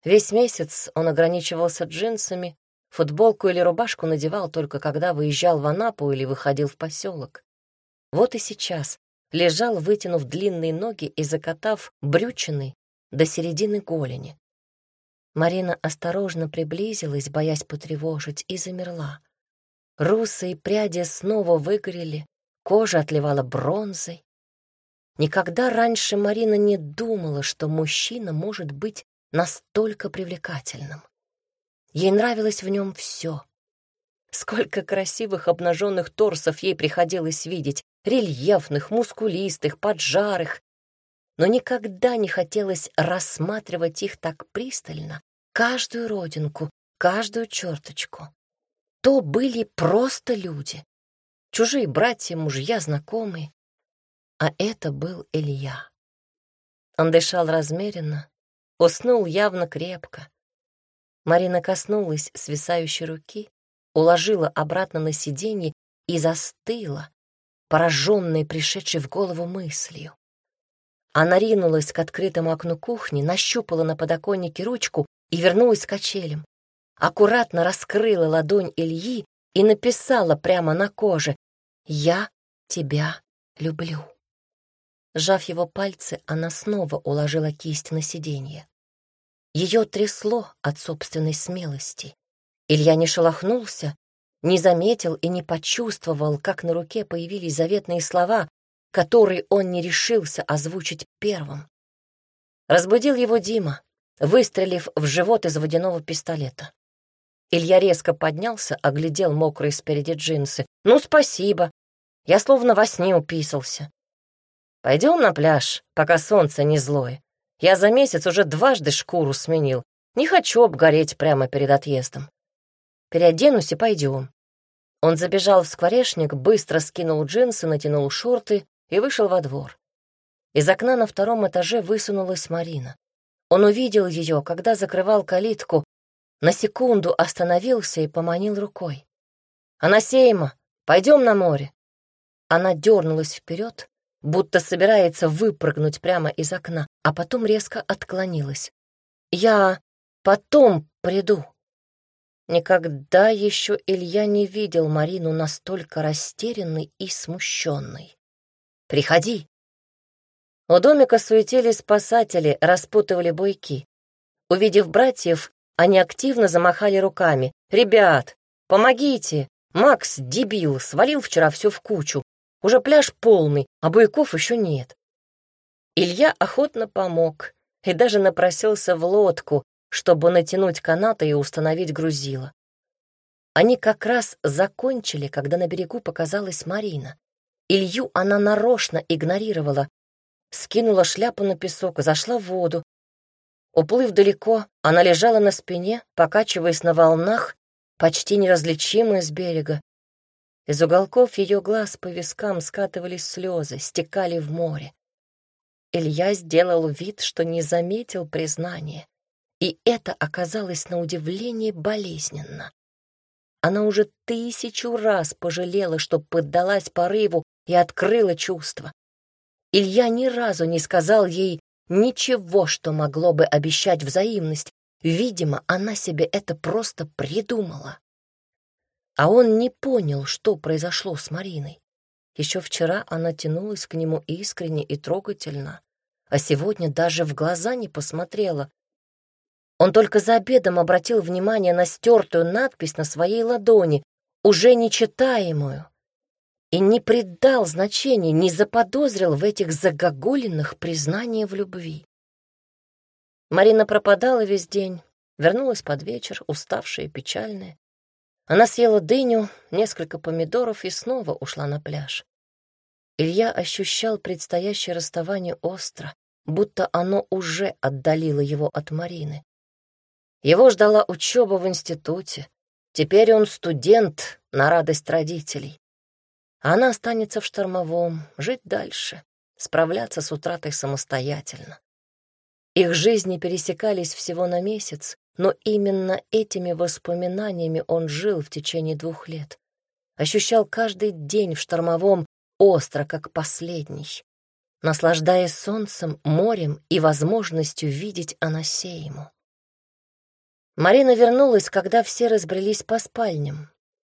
Весь месяц он ограничивался джинсами, футболку или рубашку надевал только когда выезжал в Анапу или выходил в поселок. Вот и сейчас лежал, вытянув длинные ноги и закатав брючины до середины голени. Марина осторожно приблизилась, боясь потревожить, и замерла. Русые пряди снова выгорели, кожа отливала бронзой. Никогда раньше Марина не думала, что мужчина может быть настолько привлекательным. Ей нравилось в нем все. Сколько красивых обнаженных торсов ей приходилось видеть, рельефных, мускулистых, поджарых. Но никогда не хотелось рассматривать их так пристально, каждую родинку, каждую черточку. То были просто люди, чужие братья, мужья, знакомые. А это был Илья. Он дышал размеренно, уснул явно крепко. Марина коснулась свисающей руки, уложила обратно на сиденье и застыла, пораженная пришедшей в голову мыслью. Она ринулась к открытому окну кухни, нащупала на подоконнике ручку и вернулась к качелям. Аккуратно раскрыла ладонь Ильи и написала прямо на коже «Я тебя люблю». Сжав его пальцы, она снова уложила кисть на сиденье. Ее трясло от собственной смелости. Илья не шелохнулся, не заметил и не почувствовал, как на руке появились заветные слова, которые он не решился озвучить первым. Разбудил его Дима, выстрелив в живот из водяного пистолета. Илья резко поднялся, оглядел мокрые спереди джинсы. «Ну, спасибо. Я словно во сне уписался. Пойдем на пляж, пока солнце не злое. Я за месяц уже дважды шкуру сменил. Не хочу обгореть прямо перед отъездом. Переоденусь и пойдем. Он забежал в скворечник, быстро скинул джинсы, натянул шорты и вышел во двор. Из окна на втором этаже высунулась Марина. Он увидел ее, когда закрывал калитку, на секунду остановился и поманил рукой. «Анасейма, пойдем на море!» Она дернулась вперед, будто собирается выпрыгнуть прямо из окна, а потом резко отклонилась. «Я потом приду». Никогда еще Илья не видел Марину настолько растерянной и смущенной. «Приходи!» У домика суетились спасатели, распутывали бойки. Увидев братьев, они активно замахали руками. «Ребят, помогите! Макс, дебил, свалил вчера все в кучу. Уже пляж полный, а буйков еще нет. Илья охотно помог и даже напросился в лодку, чтобы натянуть канаты и установить грузило. Они как раз закончили, когда на берегу показалась Марина. Илью она нарочно игнорировала, скинула шляпу на песок, зашла в воду. Уплыв далеко, она лежала на спине, покачиваясь на волнах, почти неразличимая с берега, из уголков ее глаз по вискам скатывались слезы, стекали в море. Илья сделал вид, что не заметил признания, и это оказалось на удивление болезненно. Она уже тысячу раз пожалела, что поддалась порыву и открыла чувства. Илья ни разу не сказал ей ничего, что могло бы обещать взаимность. Видимо, она себе это просто придумала. А он не понял, что произошло с Мариной. Еще вчера она тянулась к нему искренне и трогательно, а сегодня даже в глаза не посмотрела. Он только за обедом обратил внимание на стертую надпись на своей ладони, уже нечитаемую, и не придал значения, не заподозрил в этих загогулинах признание в любви. Марина пропадала весь день, вернулась под вечер, уставшая и печальная. Она съела дыню, несколько помидоров и снова ушла на пляж. Илья ощущал предстоящее расставание остро, будто оно уже отдалило его от Марины. Его ждала учеба в институте. Теперь он студент на радость родителей. она останется в штормовом, жить дальше, справляться с утратой самостоятельно. Их жизни пересекались всего на месяц, но именно этими воспоминаниями он жил в течение двух лет. Ощущал каждый день в штормовом остро, как последний, наслаждаясь солнцем, морем и возможностью видеть Анасеему. Марина вернулась, когда все разбрелись по спальням.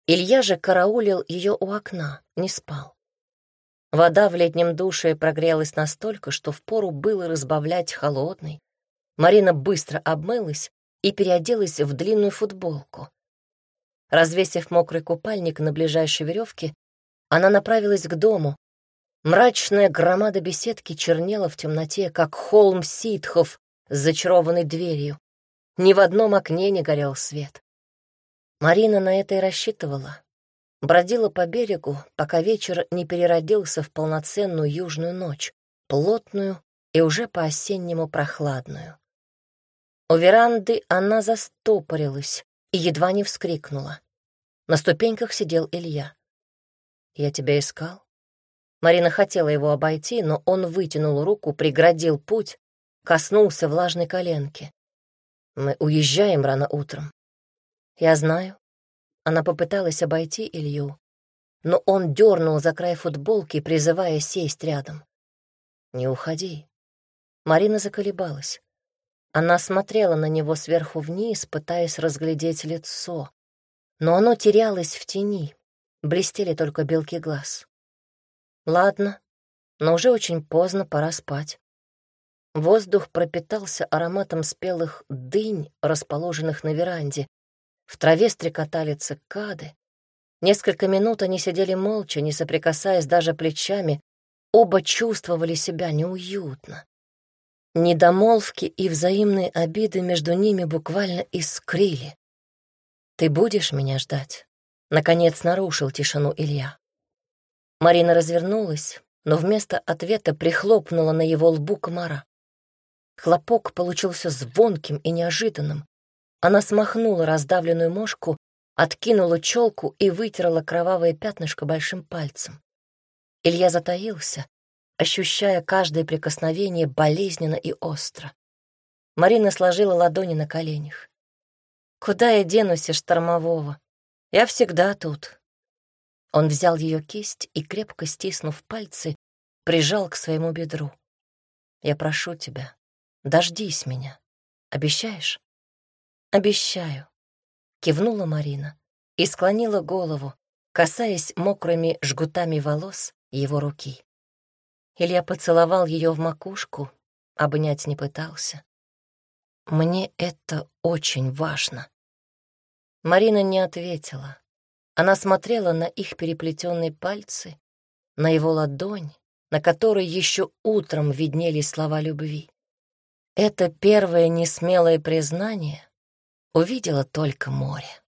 Илья же караулил ее у окна, не спал. Вода в летнем душе прогрелась настолько, что впору было разбавлять холодной. Марина быстро обмылась и переоделась в длинную футболку. Развесив мокрый купальник на ближайшей веревке, она направилась к дому. Мрачная громада беседки чернела в темноте, как холм ситхов с зачарованной дверью. Ни в одном окне не горел свет. Марина на это и рассчитывала. Бродила по берегу, пока вечер не переродился в полноценную южную ночь, плотную и уже по-осеннему прохладную. У веранды она застопорилась и едва не вскрикнула. На ступеньках сидел Илья. «Я тебя искал?» Марина хотела его обойти, но он вытянул руку, преградил путь, коснулся влажной коленки. Мы уезжаем рано утром. Я знаю. Она попыталась обойти Илью, но он дернул за край футболки, призывая сесть рядом. Не уходи. Марина заколебалась. Она смотрела на него сверху вниз, пытаясь разглядеть лицо, но оно терялось в тени, блестели только белки глаз. Ладно, но уже очень поздно, пора спать. Воздух пропитался ароматом спелых дынь, расположенных на веранде. В траве стрекотали цикады. Несколько минут они сидели молча, не соприкасаясь даже плечами. Оба чувствовали себя неуютно. Недомолвки и взаимные обиды между ними буквально искрили. «Ты будешь меня ждать?» — наконец нарушил тишину Илья. Марина развернулась, но вместо ответа прихлопнула на его лбу комара. Хлопок получился звонким и неожиданным. Она смахнула раздавленную мошку, откинула челку и вытерла кровавое пятнышко большим пальцем. Илья затаился, ощущая каждое прикосновение болезненно и остро. Марина сложила ладони на коленях. «Куда я денусь из штормового? Я всегда тут». Он взял ее кисть и, крепко стиснув пальцы, прижал к своему бедру. «Я прошу тебя, Дождись меня. Обещаешь? Обещаю. Кивнула Марина и склонила голову, касаясь мокрыми жгутами волос его руки. Илья поцеловал ее в макушку, обнять не пытался. «Мне это очень важно». Марина не ответила. Она смотрела на их переплетенные пальцы, на его ладонь, на которой еще утром виднелись слова любви. Это первое несмелое признание увидела только море.